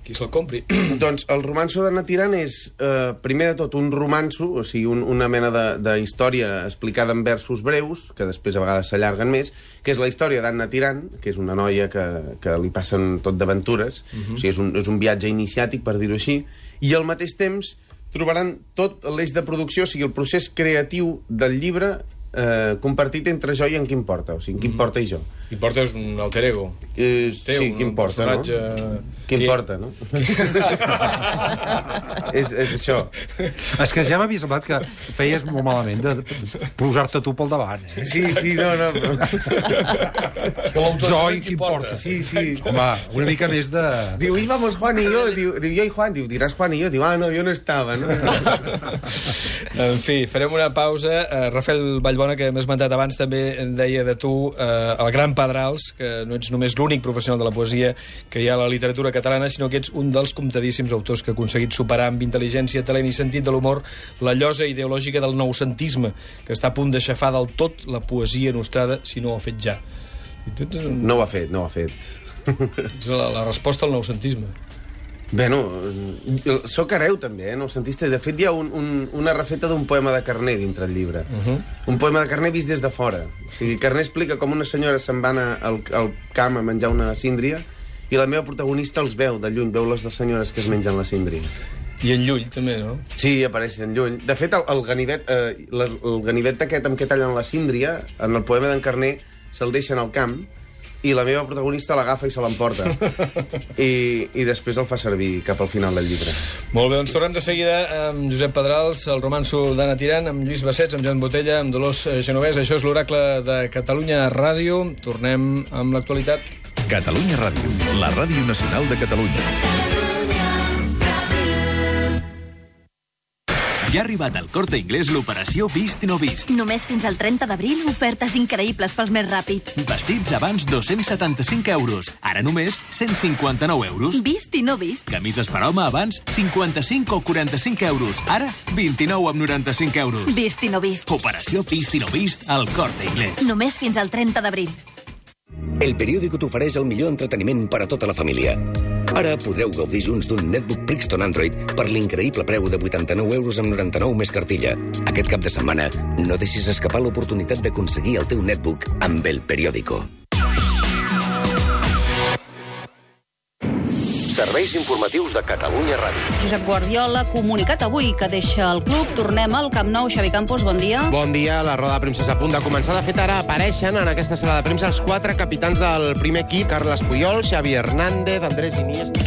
qui se'l compri. <clears throat> doncs el romanço d'Anna Tirant és, eh, primer de tot, un romanço, o sigui, un, una mena de, de història explicada en versos breus, que després a vegades s'allarguen més, que és la història d'Anna Tirant, que és una noia que, que li passen tot d'aventures, uh -huh. o sigui, és un, és un viatge iniciàtic, per dir-ho així, i al mateix temps trobaran tot l'eix de producció, o sigui, el procés creatiu del llibre eh, compartit entre jo i en Quim Porta, o sigui, en Quim Porta i jo. I portes un alter ego. Eh, Teu, sí, un Quim Porta, no? personatge Quim que- Porta, no? <laughs> és, és això. és que ja m'havia semblat que feies molt malament de, posar-te tu pel davant eh? Sí, sí, no, no. Però... És que l'autor jo sabe i qui qui porta. porta Sí, sí. home, una mica més de... Diu, i vamos Juan i jo. Diu, diu, jo i Juan. Diu, diràs Juan i jo. Diu, ah, no, jo no estava, no? <laughs> En fi, farem una pausa. Uh, Rafael Vallbona, que hem esmentat abans, també en deia de tu uh, el gran Pedrals, que no ets només l'únic professional de la poesia que hi ha a la literatura catalana, sinó que ets un dels comptadíssims autors que ha aconseguit superar amb intel·ligència, talent i sentit de l'humor la llosa ideològica del noucentisme, que està a punt d'aixafar del tot la poesia nostrada, si no ho ha fet ja. Un- No ho ha fet, no ho ha fet. ets la, la resposta al noucentisme. Bé, no, sóc hereu també, eh, no sentiste? De fet, hi ha un, un, una refeta d'un poema de Carné dintre el llibre. Uh -huh. Un poema de Carné vist des de fora. O sigui, Carné explica com una senyora se'n va anar al, al camp a menjar una síndria i la meva protagonista els veu de lluny, veu les de senyores que es mengen la síndria. I en Llull, també, no? Sí, apareixen lluny. De fet, el, el ganivet, eh, la, el ganivet aquest amb què tallen la síndria, en el poema d'en Carné, se'l deixen al camp i la meva protagonista l'agafa i se l'emporta. <laughs> I, I després el fa servir cap al final del llibre. Molt bé, doncs tornem de seguida amb Josep Pedrals, el romanço d'Anna Tirant, amb Lluís Bassets, amb Joan Botella, amb Dolors eh, Genovès. Això és l'oracle de Catalunya Ràdio. Tornem amb l'actualitat. Catalunya Ràdio, la ràdio nacional de Catalunya. Ja ha arribat al Corte Inglés l'operació Vist no vist. Només fins al 30 d'abril, ofertes increïbles pels més ràpids. Vestits abans 275 euros, ara només 159 euros. Vist i no vist. Camises per home abans 55 o 45 euros, ara 29 amb 95 euros. Vist i no vist. Operació Vist i no vist al Corte Inglés. Només fins al 30 d'abril. El periòdico t'ofereix el millor entreteniment per a tota la família. Ara podreu gaudir junts d'un netbook Brixton Android per l'increïble preu de 89 euros amb 99 més cartilla. Aquest cap de setmana no deixis escapar l'oportunitat d'aconseguir el teu netbook amb el periòdico. Serveis informatius de Catalunya Ràdio. Josep Guardiola, comunicat avui que deixa el club. Tornem al Camp Nou. Xavi Campos, bon dia. Bon dia, la roda de premsa és a punt de començar. De fet, ara apareixen en aquesta sala de premsa els quatre capitans del primer equip, Carles Puyol, Xavi Hernández, Andrés Iniesta...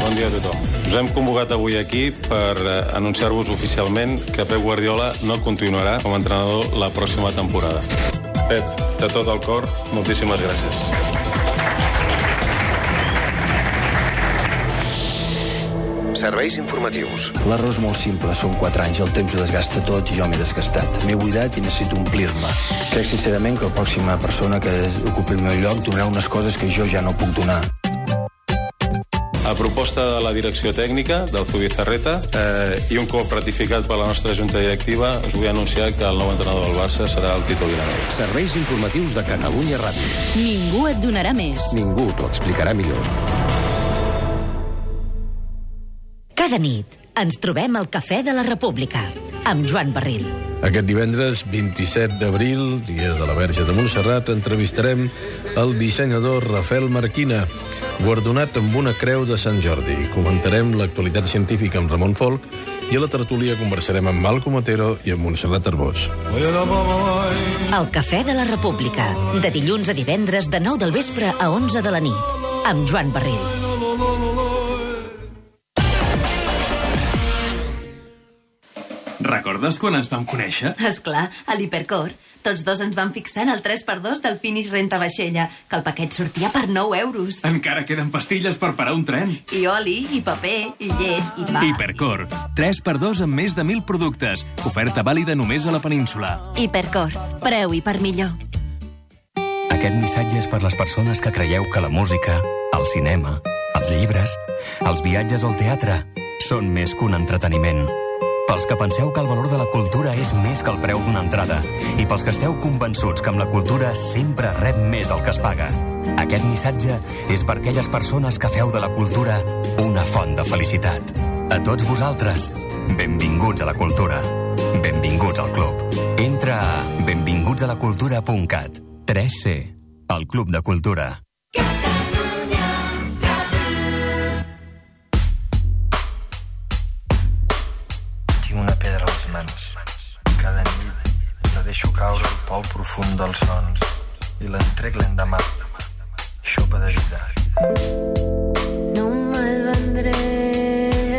Bon dia a tothom. Us hem convocat avui aquí per eh, anunciar-vos oficialment que Pep Guardiola no continuarà com a entrenador la pròxima temporada. Pep, de tot el cor, moltíssimes gràcies. Serveis informatius. L'error és molt simple, són 4 anys, el temps ho desgasta tot i jo m'he desgastat. M'he buidat i necessito omplir-me. Crec sincerament que la pròxima persona que ocupi el meu lloc donarà unes coses que jo ja no puc donar. A proposta de la direcció tècnica del Zubizarreta eh, i un cop ratificat per la nostra junta directiva, us vull anunciar que el nou entrenador del Barça serà el Tito Vilanova. Serveis informatius de Catalunya Ràdio. Ningú et donarà més. Ningú t'ho explicarà millor. Cada nit ens trobem al Cafè de la República amb Joan Barril. Aquest divendres 27 d'abril, dia de la Verge de Montserrat, entrevistarem el dissenyador Rafael Marquina, guardonat amb una creu de Sant Jordi. Comentarem l'actualitat científica amb Ramon Folk i a la tertúlia conversarem amb Malcom Otero i amb Montserrat Arbós. El Cafè de la República, de dilluns a divendres de 9 del vespre a 11 de la nit, amb Joan Barril. Recordes quan ens vam conèixer? Esclar, a l'Hipercor. Tots dos ens vam fixar en el 3x2 del Finish Renta Vaixella, que el paquet sortia per 9 euros. Encara queden pastilles per parar un tren. I oli, i paper, i llet, i pa... Hipercor. 3x2 amb més de 1.000 productes. Oferta vàlida només a la península. Hipercor. Preu i per millor. Aquest missatge és per les persones que creieu que la música, el cinema, els llibres, els viatges o el teatre són més que un entreteniment. Pels que penseu que el valor de la cultura és més que el preu d'una entrada i pels que esteu convençuts que amb la cultura sempre rep més del que es paga. Aquest missatge és per aquelles persones que feu de la cultura una font de felicitat. A tots vosaltres, benvinguts a la cultura. Benvinguts al club. Entra a benvingutsalacultura.cat. 3C, el Club de Cultura. Tinc deixo caure al pou profund dels sons i l'entrec l'endemà. Xopa vida. No me'l vendré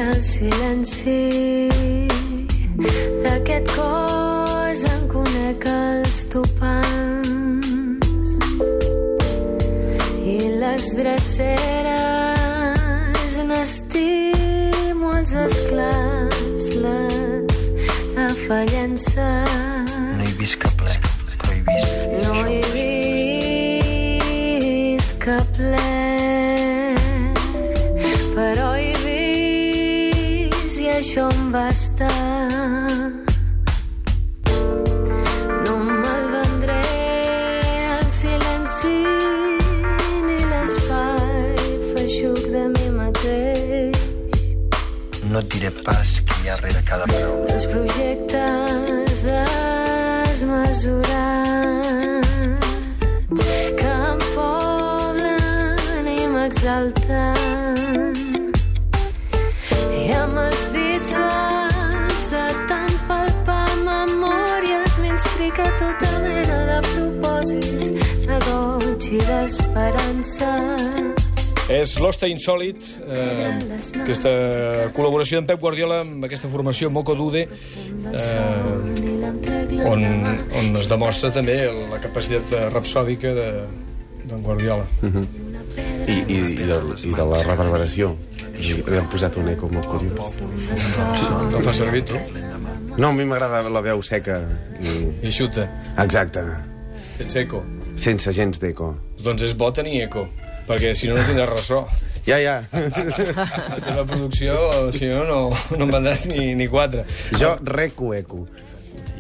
el silenci d'aquest cos en conec els topants i les dreceres n'estimo els esclats les de això em basta no me'l vendré el silenci ni l'espai feixuc de mi mateix. No et diré pas qui hi ha rere cada paraula. els projectes desmesurats que em poblen i m'exalten d'esperança És l'Hoste Insòlit, eh, aquesta col·laboració d'en Pep Guardiola amb aquesta formació Moco Dude, eh, on, on es demostra també la capacitat de rapsòdica de- d'en Guardiola. Mhm. I, i, i, de, I de la reverberació. I li han posat un eco molt curiós. No fa servir, tu? No, a mi m'agrada la veu seca. I... I xuta. Exacte. Sense eco. Sense gens d'eco. Doncs és bo tenir eco, perquè si no no tindràs ressò. Ja, ja. La teva producció, si no, no, no en vendràs ni, ni quatre. Jo reco eco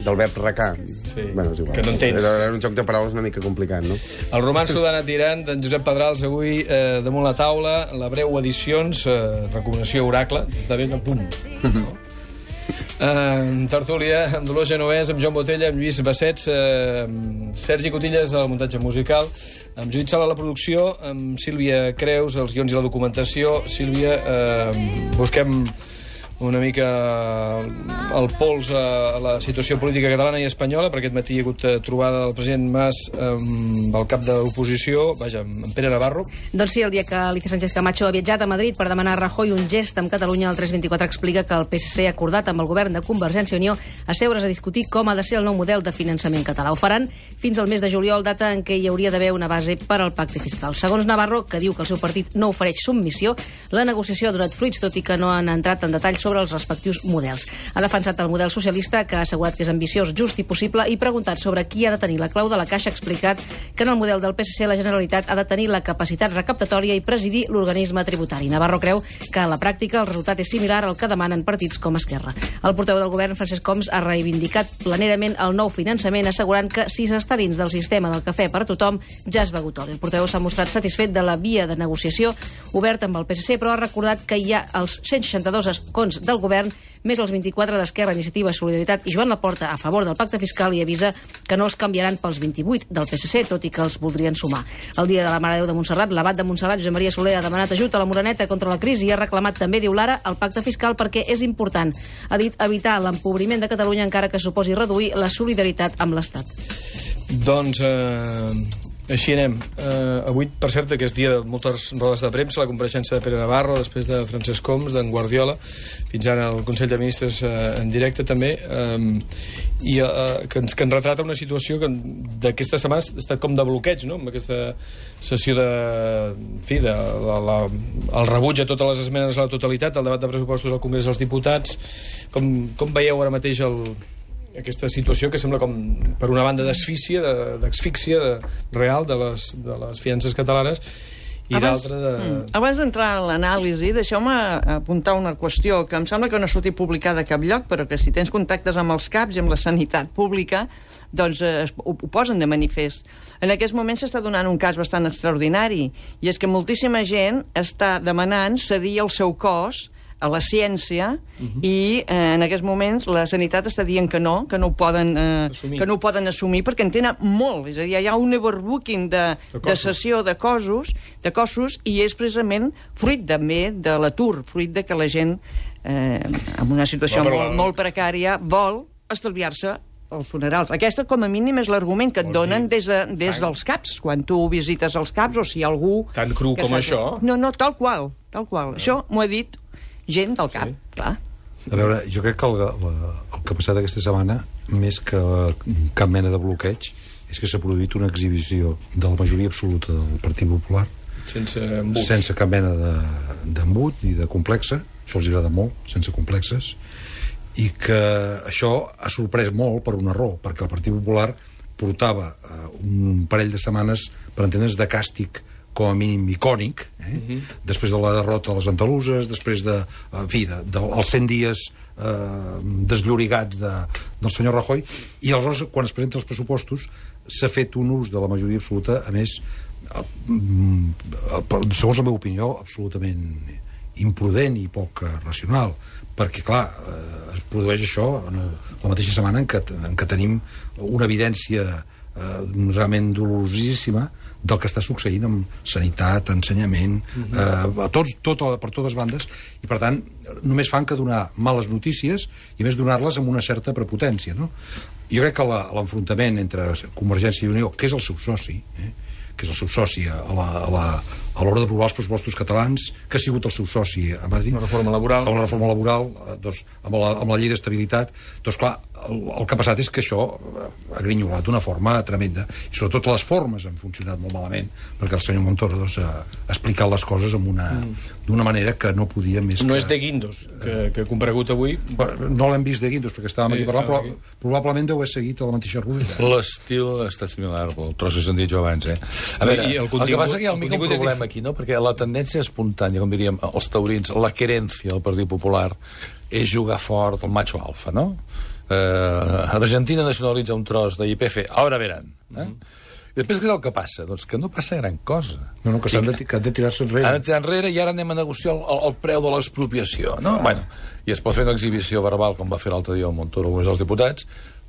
del verb recar. Sí, bueno, és igual. que no entens. Era, un joc de paraules una mica complicat, no? El romanço d'Anna Tirant, d'en Josep Pedrals, avui eh, damunt la taula, la Breu Edicions, eh, recomanació Oracle, està bé, no? pum. No? <laughs> Eh, tertúlia amb Dolors Genovès, amb Joan Botella, amb Lluís Bassets, eh, amb Sergi Cotilles al muntatge musical, amb Judit Sala a la producció, amb Sílvia Creus, els guions i la documentació. Sílvia, eh, busquem una mica el pols a la situació política catalana i espanyola, perquè aquest matí hi ha hagut eh, trobada del president Mas amb el cap de vaja, amb Pere Navarro. Doncs sí, el dia que Alicia Sánchez Camacho ha viatjat a Madrid per demanar a Rajoy un gest amb Catalunya, el 324 explica que el PSC ha acordat amb el govern de Convergència i Unió asseure's a discutir com ha de ser el nou model de finançament català. Ho faran fins al mes de juliol, data en què hi hauria d'haver una base per al pacte fiscal. Segons Navarro, que diu que el seu partit no ofereix submissió, la negociació ha donat fruits, tot i que no han entrat en detalls sobre els respectius models. Ha defensat el model socialista, que ha assegurat que és ambiciós, just i possible, i preguntat sobre qui ha de tenir la clau de la caixa, ha explicat que en el model del PSC la Generalitat ha de tenir la capacitat recaptatòria i presidir l'organisme tributari. Navarro creu que a la pràctica el resultat és similar al que demanen partits com Esquerra. El portaveu del govern, Francesc Coms, ha reivindicat planerament el nou finançament, assegurant que si s'està dins del sistema del cafè per a tothom, ja és begutori. El portaveu s'ha mostrat satisfet de la via de negociació oberta amb el PSC, però ha recordat que hi ha els 162 escons del govern més els 24 d'Esquerra, Iniciativa, Solidaritat i Joan Laporta a favor del pacte fiscal i avisa que no els canviaran pels 28 del PSC, tot i que els voldrien sumar. El dia de la Mare Déu de Montserrat, l'abat de Montserrat, Josep Maria Soler, ha demanat ajut a la Moreneta contra la crisi i ha reclamat també, diu Lara, el pacte fiscal perquè és important. Ha dit evitar l'empobriment de Catalunya encara que suposi reduir la solidaritat amb l'Estat. Doncs eh, així anem. Eh, avui, per cert, que és dia de moltes rodes de premsa, la compareixença de Pere Navarro, després de Francesc Coms, d'en Guardiola, fins ara el Consell de Ministres eh, en directe també, eh, i eh, que, ens, que ens retrata una situació que d'aquesta setmana ha estat com de bloqueig, no?, amb aquesta sessió de... En fi, de, la, la, el rebuig a totes les esmenes a la totalitat, el debat de pressupostos al Congrés dels Diputats. Com, com veieu ara mateix el, aquesta situació que sembla com, per una banda, d'asfíxia de, real de les, de les finances catalanes, i d'altra de... Mm. Abans d'entrar en l'anàlisi, deixeu-me apuntar una qüestió que em sembla que no ha sortit publicada a cap lloc, però que si tens contactes amb els CAPs i amb la sanitat pública, doncs eh, ho, ho posen de manifest. En aquests moments s'està donant un cas bastant extraordinari, i és que moltíssima gent està demanant cedir el seu cos a la ciència uh -huh. i eh, en aquests moments la sanitat està dient que no, que no ho poden, eh, que no ho poden assumir perquè en tenen molt, és a dir, hi ha un overbooking de, de, de sessió de cossos, de cossos i és precisament fruit també de l'atur, fruit de que la gent eh, en una situació No, no, però molt, molt precària vol estalviar-se els funerals. Aquesta, com a mínim, és l'argument que et donen des, de, des dels CAPs, quan tu visites els CAPs, o si hi ha algú... Tan cru com això? No, no, tal qual, tal qual. Això m'ho ha dit gent del CAP, clar. A veure, jo crec que el, la, el que ha passat aquesta setmana, més que cap mena de bloqueig, és que s'ha produït una exhibició de la majoria absoluta del Partit Popular Sense embuts. sense cap mena de- d'embut ni de complexa, això els agrada molt, sense complexes, i que això ha sorprès molt per una raó, perquè el Partit Popular portava eh, un parell de setmanes, per entendre's, de càstig com a mínim icònic, eh? després de la derrota a les andaluses, després de, en fi, de, de, els 100 dies eh, desllorigats de, del senyor Rajoy, i aleshores, quan es presenten els pressupostos, s'ha fet un ús de la majoria absoluta, a més, mm, segons la meva opinió, absolutament imprudent i poc racional, perquè, clar, eh, es produeix això en el, la mateixa setmana en què, en què tenim una evidència eh, realment dolorosíssima del que està succeint amb sanitat, ensenyament, eh, a tots, tot, per totes bandes, i per tant només fan que donar males notícies i més donar-les amb una certa prepotència. No? Jo crec que l'enfrontament entre Convergència i Unió, que és el seu soci, eh, que és el seu soci a l'hora d'aprovar els pressupostos catalans, que ha sigut el seu soci a Madrid. La reforma laboral. Amb la reforma laboral, eh, doncs, amb, la, amb la llei d'estabilitat. Doncs clar, el, el que ha passat és que això eh, ha grinyolat d'una forma tremenda. I sobretot les formes han funcionat molt malament, perquè el senyor Montoro doncs, ha explicat les coses amb una, d'una manera que no podia més No que... és de Guindos, que, que ha comparegut avui. Bueno, no l'hem vist de Guindos, perquè estàvem Sí, aquí parlant, però estàvem probablement deu haver seguit a la mateixa ruta. L'estil ha estat similar, el tros que s'han dit jo abans, eh? A veure, I el el, que passa que hi ha una mica un problema aquí, no? Perquè la tendència espontània, com diríem els taurins, la querència del Partit Popular és jugar fort el macho alfa, no? Eh, Argentina nacionalitza un tros de IPF, ara veran. Eh? I després què és el que passa? Doncs que no passa gran cosa. No, no, que s'han de, que han de tirar-se enrere. Han de tirar enrere i ara anem a negociar el, el, el preu de l'expropiació, no? Bueno, I es pot fer una exhibició verbal, com va fer l'altre dia el Montoro al Congrés dels Diputats,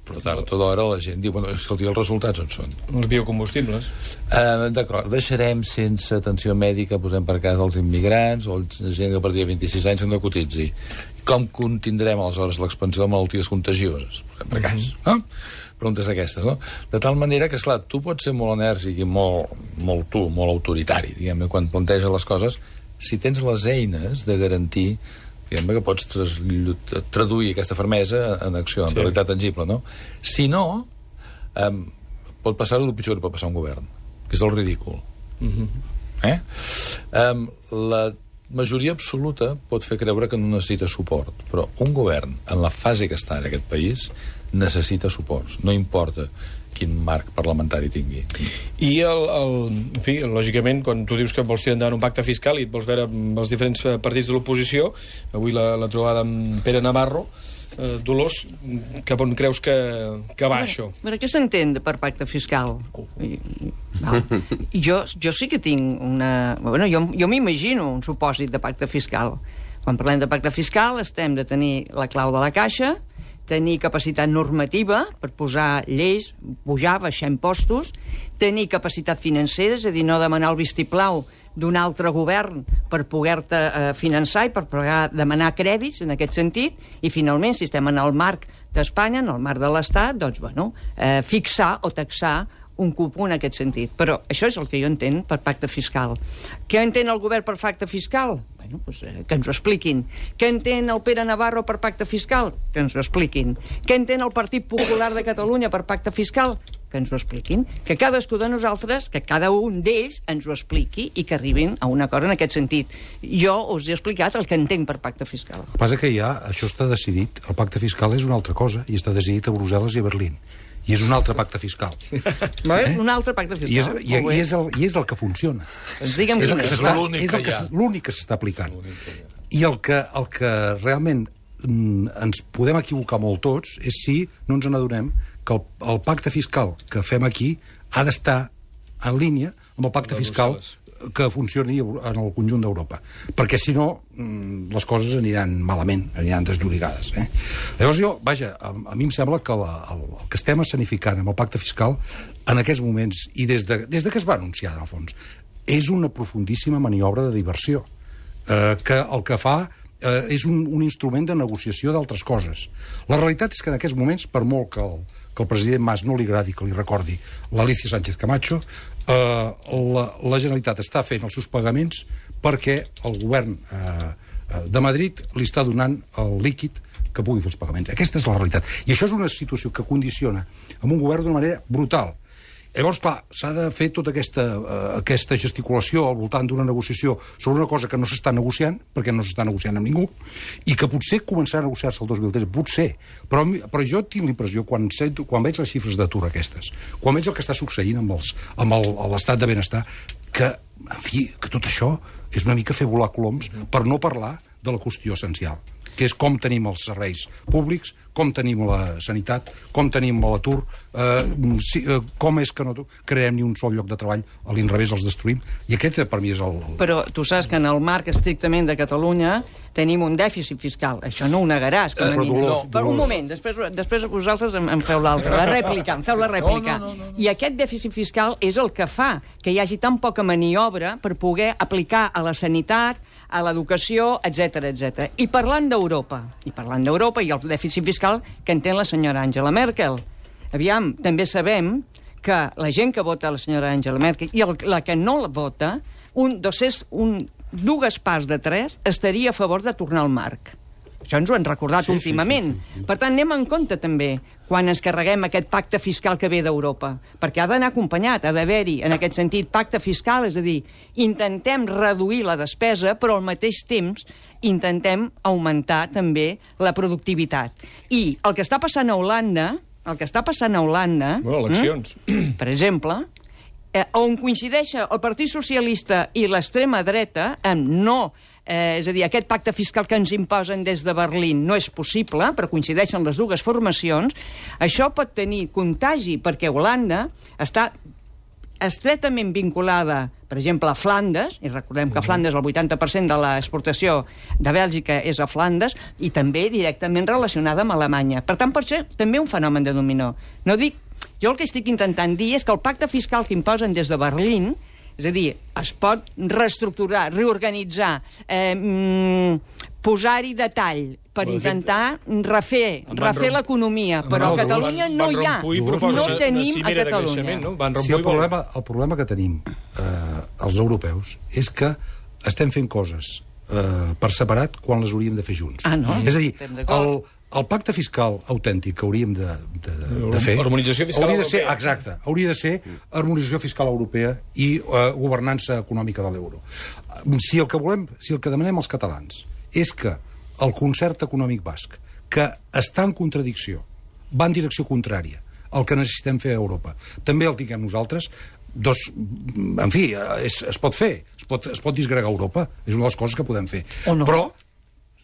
però tard o tota hora la gent diu, bueno, escolti, els resultats on són? Els biocombustibles. Uh, D'acord, deixarem sense atenció mèdica, posem per cas els immigrants o la gent que a partir de 26 anys no cotitzi. Com contindrem aleshores l'expansió de malalties contagioses? Posem per cas, no? Preguntes aquestes, no? De tal manera que, esclar, tu pots ser molt enèrgic i molt, molt tu, molt autoritari, diguem quan planteja les coses, si tens les eines de garantir diguem que pots traduir aquesta fermesa en acció, en Sí. realitat tangible, no? Si no, um, pot passar-ho el pitjor que pot passar un govern, que és el ridícul. Eh? Um, la majoria absoluta pot fer creure que no necessita suport, però un govern, en la fase que està en aquest país, necessita suports. No importa quin marc parlamentari tingui. I, el, el, en fi, lògicament, quan tu dius que vols tirar endavant un pacte fiscal i et vols veure amb els diferents partits de l'oposició, avui la, la trobada amb Pere Navarro, eh, Dolors, cap on creus que, que va això? Per què s'entén per pacte fiscal? I, i- val. <laughs> I jo, jo sí que tinc una... Bueno, jo, jo m'imagino un supòsit de pacte fiscal. Quan parlem de pacte fiscal estem de tenir la clau de la caixa, tenir capacitat normativa per posar lleis, pujar, baixar impostos, tenir capacitat financera, és a dir, no demanar el vistiplau d'un altre govern per poder-te eh, finançar i per poder demanar crèdits en aquest sentit, i finalment, si estem en el marc d'Espanya, en el marc de l'Estat, doncs, bueno, eh, fixar o taxar un cupo en aquest sentit. Però això és el que jo entenc per pacte fiscal. Què entén el govern per pacte fiscal? Bueno, doncs, eh, que ens ho expliquin. Què entén el Pere Navarro per pacte fiscal? Que ens ho expliquin. Què entén el Partit Popular de Catalunya per pacte fiscal? Que ens ho expliquin. Que cadascú de nosaltres, que cada un d'ells ens ho expliqui i que arribin a un acord en aquest sentit. Jo us he explicat el que entenc per pacte fiscal. El que passa que ja això està decidit. El pacte fiscal és una altra cosa i està decidit a Brussel·les i a Berlín. I és un altre pacte fiscal. <laughs> Eh? Un altre pacte fiscal. I és, i, i és, el, I és el que funciona. Doncs digue'm és el quin que és. L'únic que que l'únic que s'està aplicant. I el que, el que realment mm, ens podem equivocar molt tots és si no ens n'adonem que el, el pacte fiscal que fem aquí ha d'estar en línia amb el pacte fiscal. Que funcioni en el conjunt d'Europa. Perquè, si no, mm, les coses aniran malament, aniran deslligades. Eh? Llavors, jo, vaja, a, a mi em sembla que la, el, el que estem escenificant amb el pacte fiscal en aquests moments, i des de, des de que es va anunciar, en el fons, és una profundíssima maniobra de diversió, eh, que el que fa eh, és un, un instrument de negociació d'altres coses. La realitat és que en aquests moments, per molt que el, que el president Mas no li agradi que li recordi l'Alicia Sánchez Camacho, eh, la, la Generalitat està fent els seus pagaments perquè el govern eh, eh, de Madrid li està donant el líquid que pugui fer els pagaments. Aquesta és la realitat. I això és una situació que condiciona amb un govern d'una manera brutal. Llavors, clar, s'ha de fer tota aquesta, uh, aquesta gesticulació al voltant d'una negociació sobre una cosa que no s'està negociant, perquè no s'està negociant amb ningú, i que potser començarà a negociar-se el 2013, potser. Però, però jo tinc l'impressió, quan, quan veig les xifres d'atur aquestes, quan veig el que està succeint amb els- amb l'estat de benestar, que, en fi, que tot això és una mica fer volar coloms per no parlar de la qüestió essencial que és com tenim els serveis públics, com tenim la sanitat, com tenim l'atur, eh, si, eh, com és que no creem ni un sol lloc de treball, a l'inrevés els destruïm, i aquest eh, per mi és el... Però tu saps que en el marc estrictament de Catalunya tenim un dèficit fiscal. Això no ho negaràs. Com a Però, mínim. Dolors, Per un moment, després, després vosaltres em, em feu l'altra, la rèplica, em feu la rèplica. No, no, no, no, no. I aquest dèficit fiscal és el que fa que hi hagi tan poca maniobra per poder aplicar a la sanitat, a l'educació, etc etc. I parlant d'Europa, i parlant d'Europa i el dèficit fiscal que entén la senyora Angela Merkel. Aviam, també sabem que la gent que vota la senyora Angela Merkel i el, la que no la vota, un, dos, és un, dues parts de tres estaria a favor de tornar al marc. Això ens ho han recordat Sí, sí, últimament. sí, sí, sí. Per tant, anem en compte també quan ens carreguem aquest pacte fiscal que ve d'Europa, perquè ha d'anar acompanyat, ha d'haver-hi, en aquest sentit, pacte fiscal, és a dir, intentem reduir la despesa, però al mateix temps intentem augmentar també la productivitat. I el que està passant a Holanda, el que està passant a Holanda... Bueno, eleccions. Mm, <clears throat> per exemple, eh, on coincideixen el Partit Socialista i l'extrema dreta en no Eh, és a dir, aquest pacte fiscal que ens imposen des de Berlín no és possible, però coincideixen les dues formacions, això pot tenir contagi, perquè Holanda està estretament vinculada, per exemple, a Flandes, i recordem que a Flandes el 80% de l'exportació de Bèlgica és a Flandes, i també directament relacionada amb Alemanya. Per tant, pot ser també un fenomen de dominó. No dic... Jo el que estic intentant dir és que el pacte fiscal que imposen des de Berlín és a dir, es pot reestructurar, reorganitzar, eh, mm, posar-hi detall per Ho ha fet- intentar refer, refer Rom- l'economia, però a Catalunya Van- no Van hi ha. No tenim a de Catalunya. no? Van Sí, el problema, el problema que tenim eh, els europeus és que estem fent coses eh, per separat quan les hauríem de fer junts. Ah, no? És a dir, el. El pacte fiscal autèntic que hauríem de, de, de, fer... Harmonització fiscal hauria de ser, europea. Exacte, hauria de ser harmonització fiscal europea i eh, governança econòmica de l'euro. Si el que volem, si el que demanem als catalans és que el concert econòmic basc, que està en contradicció, va en direcció contrària al que necessitem fer a Europa, també el tinguem nosaltres, doncs, en fi, eh, es, es pot fer, es pot, es pot disgregar Europa, és una de les coses que podem fer. O no. Però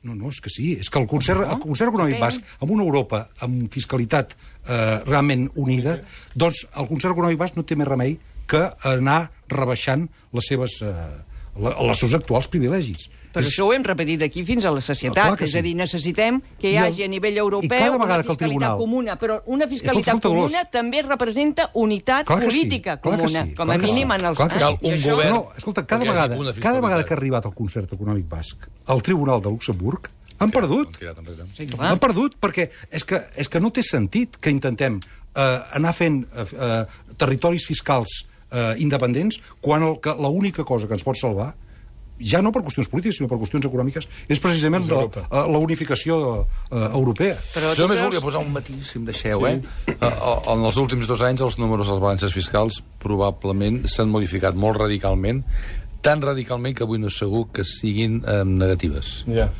no, no, és que sí. És que el concert, el concert econòmic basc, amb una Europa amb fiscalitat eh, realment unida, doncs el concert econòmic basc no té més remei que anar rebaixant les seves, eh, la, els seus actuals privilegis. Però És- això ho hem repetit aquí fins a la sacietat. Clar que és a sí. dir, necessitem que hi hagi a nivell europeu una fiscalitat tribunal- comuna. Però una fiscalitat Dolors. comuna també representa unitat Clar sí, política que comuna, sí, com clar a mínim sí, en els... clar que Cal sí. un govern No, escolta, cada vegada, cada vegada que ha arribat el concert econòmic basc al Tribunal de Luxemburg, han perdut. Han. Sí, clar. Han perdut, perquè és que, és que no té sentit que intentem eh, anar fent eh, eh, territoris fiscals eh, independents quan el que- l'única cosa que ens pot salvar ja no per qüestions polítiques, sinó per qüestions econòmiques, és precisament la, eh, la unificació eh, europea. Però Jo només volia posar un matís, si em deixeu, sí. eh? Eh, eh, En els últims dos anys els números de les balances fiscals probablement s'han modificat molt radicalment, tan radicalment que avui no és segur que siguin eh, negatives. Ja.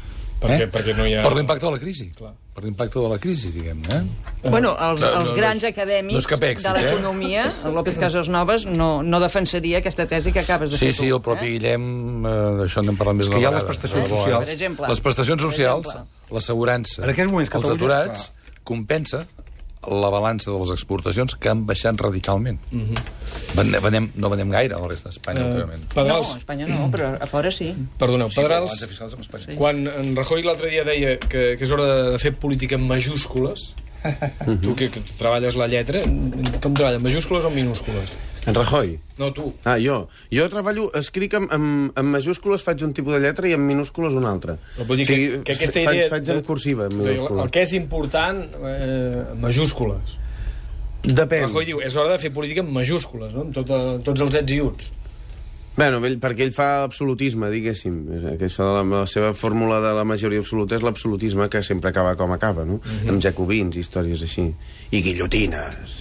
Perquè, perquè no hi ha... Per l'impacte de la crisi. Clar. Per l'impacte de la crisi, diguem-ne. Eh? Bueno, els, No, els no, grans no és- acadèmics no és cap èxit, de eh? l'economia, el López Casasnovas, no, no defensaria aquesta tesi que acabes de Sí, fer sí, tu. el propi Eh? Guillem, eh, d'això n'hem parlat més És que d'una hi ha les vegada. prestacions Eh? socials. Per exemple. Les prestacions socials, l'assegurança, En aquests moments, els aturats, compensa la balança de les exportacions que han baixat radicalment. Mm -hmm. venem, no venem gaire a la resta d'Espanya, Eh, últimament. No, a Espanya no, però a fora sí. perdoneu, Sí, Pedrals, Espanya. quan en Rajoy l'altre dia deia que, que és hora de fer política en majúscules, tu que, que treballes la lletra, com treballa, majúscules o minúscules? En Rajoy? No, tu. Ah, jo. Jo treballo, escric en, en, en majúscules faig un tipus de lletra i en minúscules un altre. Però vull dir que, que aquesta faig, idea... Faig en cursiva, en de- minúscules. El que és important, eh, majúscules. Depèn. Rajoy diu, és hora de fer política en majúscules, no? Amb tot, tots els ets i uts. Bueno, ell, perquè ell fa absolutisme, diguéssim. És- Que això, la, la seva fórmula de la majoria absoluta és l'absolutisme que sempre acaba com acaba, no? Mhm. Amb jacobins, històries així. I guillotines.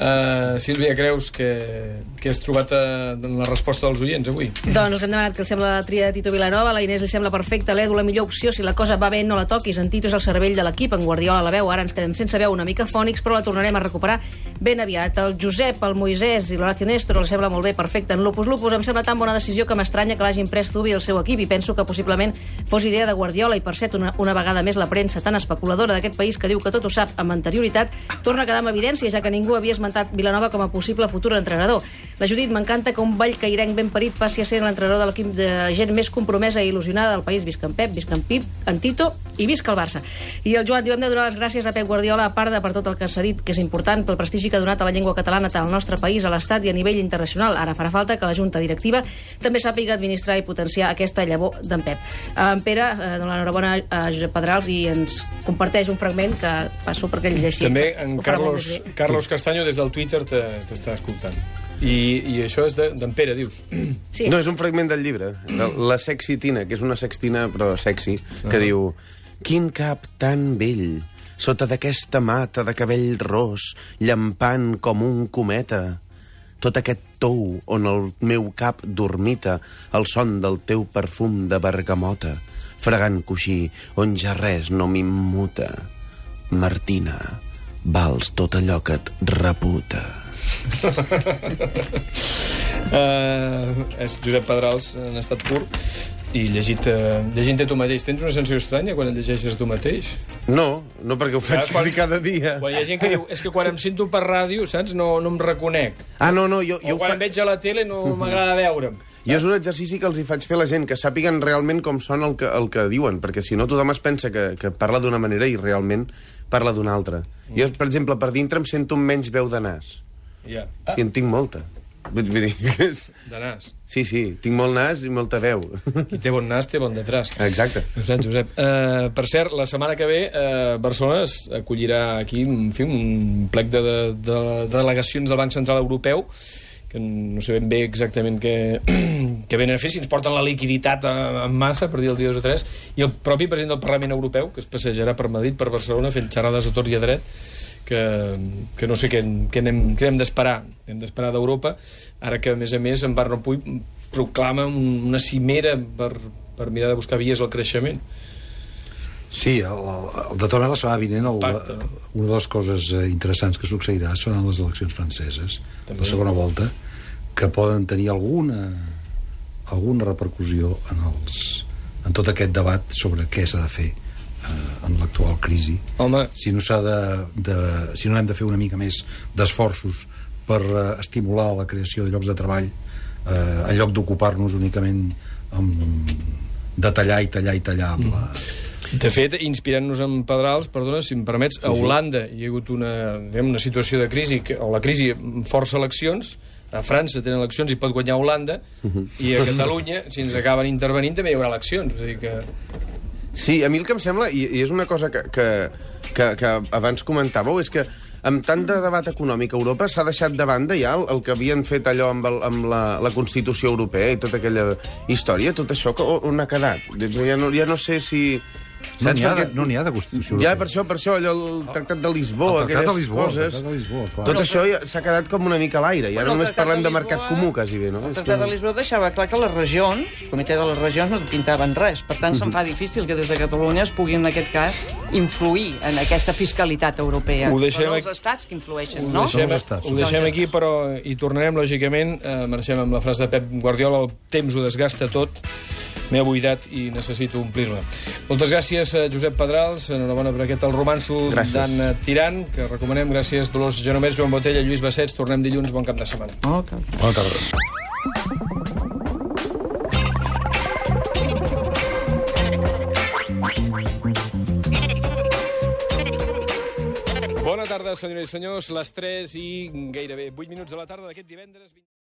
Uh, Sílvia, creus que, que has trobat uh, la resposta dels oients avui? Doncs els hem demanat que els sembla la tria de Tito Vilanova, la Inés li sembla perfecta, l'Edu la millor opció, si la cosa va bé no la toquis, en Tito és el cervell de l'equip, en Guardiola la veu, ara ens quedem sense veu una mica fònics, però la tornarem a recuperar ben aviat. El Josep, el Moisès i l'Horacio Néstor els sembla molt bé, perfecte. En Lupus Lupus em sembla tan bona decisió que m'estranya que l'hagin pres Zubi i el seu equip i penso que possiblement fos idea de Guardiola i per cert, una, una vegada més la premsa tan especuladora d'aquest país que diu que tot ho sap amb anterioritat torna a quedar amb evidència, ja que ningú havia esmentat Vilanova com a possible futur entrenador. La Judit, m'encanta que un ball caireng ben parit passi a ser l'entrenador de l'equip de gent més compromesa i il·lusionada del país. Visca en Pep, visca en Pip, en Tito i visca el Barça. I el Joan diu, hem de donar les gràcies a Pep Guardiola, a part de per tot el que s'ha dit, que és important pel prestigi que ha donat a la llengua catalana tant al nostre país, a l'Estat i a nivell internacional. Ara farà falta que la Junta Directiva també sàpiga administrar i potenciar aquesta llavor d'en Pep. En Pere eh, dona l'enhorabona a Josep Pedrals i ens comparteix un fragment que passo perquè el llegeixi. També en Carlos. Carlos Castanyo des del Twitter te- t'està escoltant. I, I això és de- d'en Pere, dius. <clears throat> Sí. No, és un fragment del llibre, de La sexitina, que és una sextina, però sexy, que Ah. diu Quin cap tan vell, sota d'aquesta mata de cabell ros, llampant com un cometa. Tot aquest tou on el meu cap dormita, el son del teu perfum de bergamota, fregant coixí on ja res no m'immuta. Martina, vals tot allò que et reputa. Uh, <laughs> és Josep Pedrals en estat pur i llegit, uh, llegint-te tu mateix. Tens una sensació estranya quan et llegeixes tu mateix? No, no perquè ho faig Saps quasi cada dia. Quan hi ha gent que diu, és que quan em sento per ràdio, saps, no, no em reconec. Ah, no, no, jo, O jo ho quan fa... em veig a la tele no m'agrada veure'm. Jo és un exercici que els hi faig fer a la gent, que sàpiguen realment com sona el que, el que diuen, perquè si no tothom es pensa que, que parla d'una manera i realment parla d'una altra. Jo, per exemple, per dintre em sento amb menys veu de nas, Ja. ah. i en tinc molta. De nas. Sí, sí, tinc molt nas i molta veu. Qui té bon nas té bon detrás. Exacte. Josep, Josep. Uh, per cert, la setmana que ve uh, Barcelona es acollirà aquí en fi, un plec de, de, de delegacions del Banc Central Europeu que no sé ben bé exactament què, <clears throat> què venen a fer, si ens porten la liquiditat en massa, per dir el dia 2 o 3, i el propi president del Parlament Europeu, que es passejarà per Madrid, per Barcelona, fent xerrades a tot i a dret, que, que no sé què, què anem, què hem d'esperar. Hem d'esperar d'Europa, ara que, a més a més, en Van Rompuy proclama un, una cimera per, per mirar de buscar vies al creixement. Sí, el, el, de tota manera, la setmana vinent el, Pacte. una de les coses eh, interessants que succeirà seran les eleccions franceses, També. la segona volta, que poden tenir alguna, alguna repercussió en, els, en tot aquest debat sobre què s'ha de fer eh, en l'actual crisi. Home. Si no, s'ha de, de, si no hem de fer una mica més d'esforços per eh, estimular la creació de llocs de treball eh, en lloc d'ocupar-nos únicament amb, de tallar i tallar i tallar amb la, De fet, inspirant-nos en Pedrals, perdona, si em permets, a Holanda hi ha hagut una, diguem, una situació de crisi, que, o la crisi força eleccions, a França tenen eleccions i pot guanyar Holanda, i a Catalunya, si ens acaben intervenint, també hi haurà eleccions. És a dir que... Sí, a mi el que em sembla, i, i és una cosa que, que, que, que abans comentàveu, és que amb tant de debat econòmic a Europa s'ha deixat de banda ja el, el que havien fet allò amb, el, amb la, la Constitució Europea i tota aquella història, tot això que, on ha quedat? Ja no, ja no sé si... No n'hi ha, de, Perquè- no ha de Constitució Ja, per això, per això, allò, el Tractat de Lisboa, El Tractat de Lisboa, el coses... Tractat de Lisboa, clar. Tot això ja s'ha quedat com una mica a l'aire. Ja Bueno, el només parlem de de mercat Lisboa- comú, quasi bé, no? El Tractat de Lisboa deixava clar que les regions, el comitè de les regions, no pintaven res. Per tant, se'n fa difícil que des de Catalunya es pugui, en aquest cas, influir en aquesta fiscalitat europea. Ho deixem els estats que influeixen, Ho no? deixem, ho deixem aquí, però hi tornarem, lògicament. Eh, marxem amb la frase de Pep Guardiola, el temps ho desgasta tot, m'he buidat i necessito omplir-me. Moltes gràcies, eh, Josep Pedrals, enhorabona per aquest El romanço Gràcies. d'Anna Tirant, que recomanem. Gràcies, Dolors Genomés, Joan Botella, Lluís Bassets. Tornem dilluns, bon cap de setmana. Okay. Bona tarda. Bona tarda, senyores i senyors. Les 3 i gairebé 8 minuts de la tarda d'aquest divendres... 20...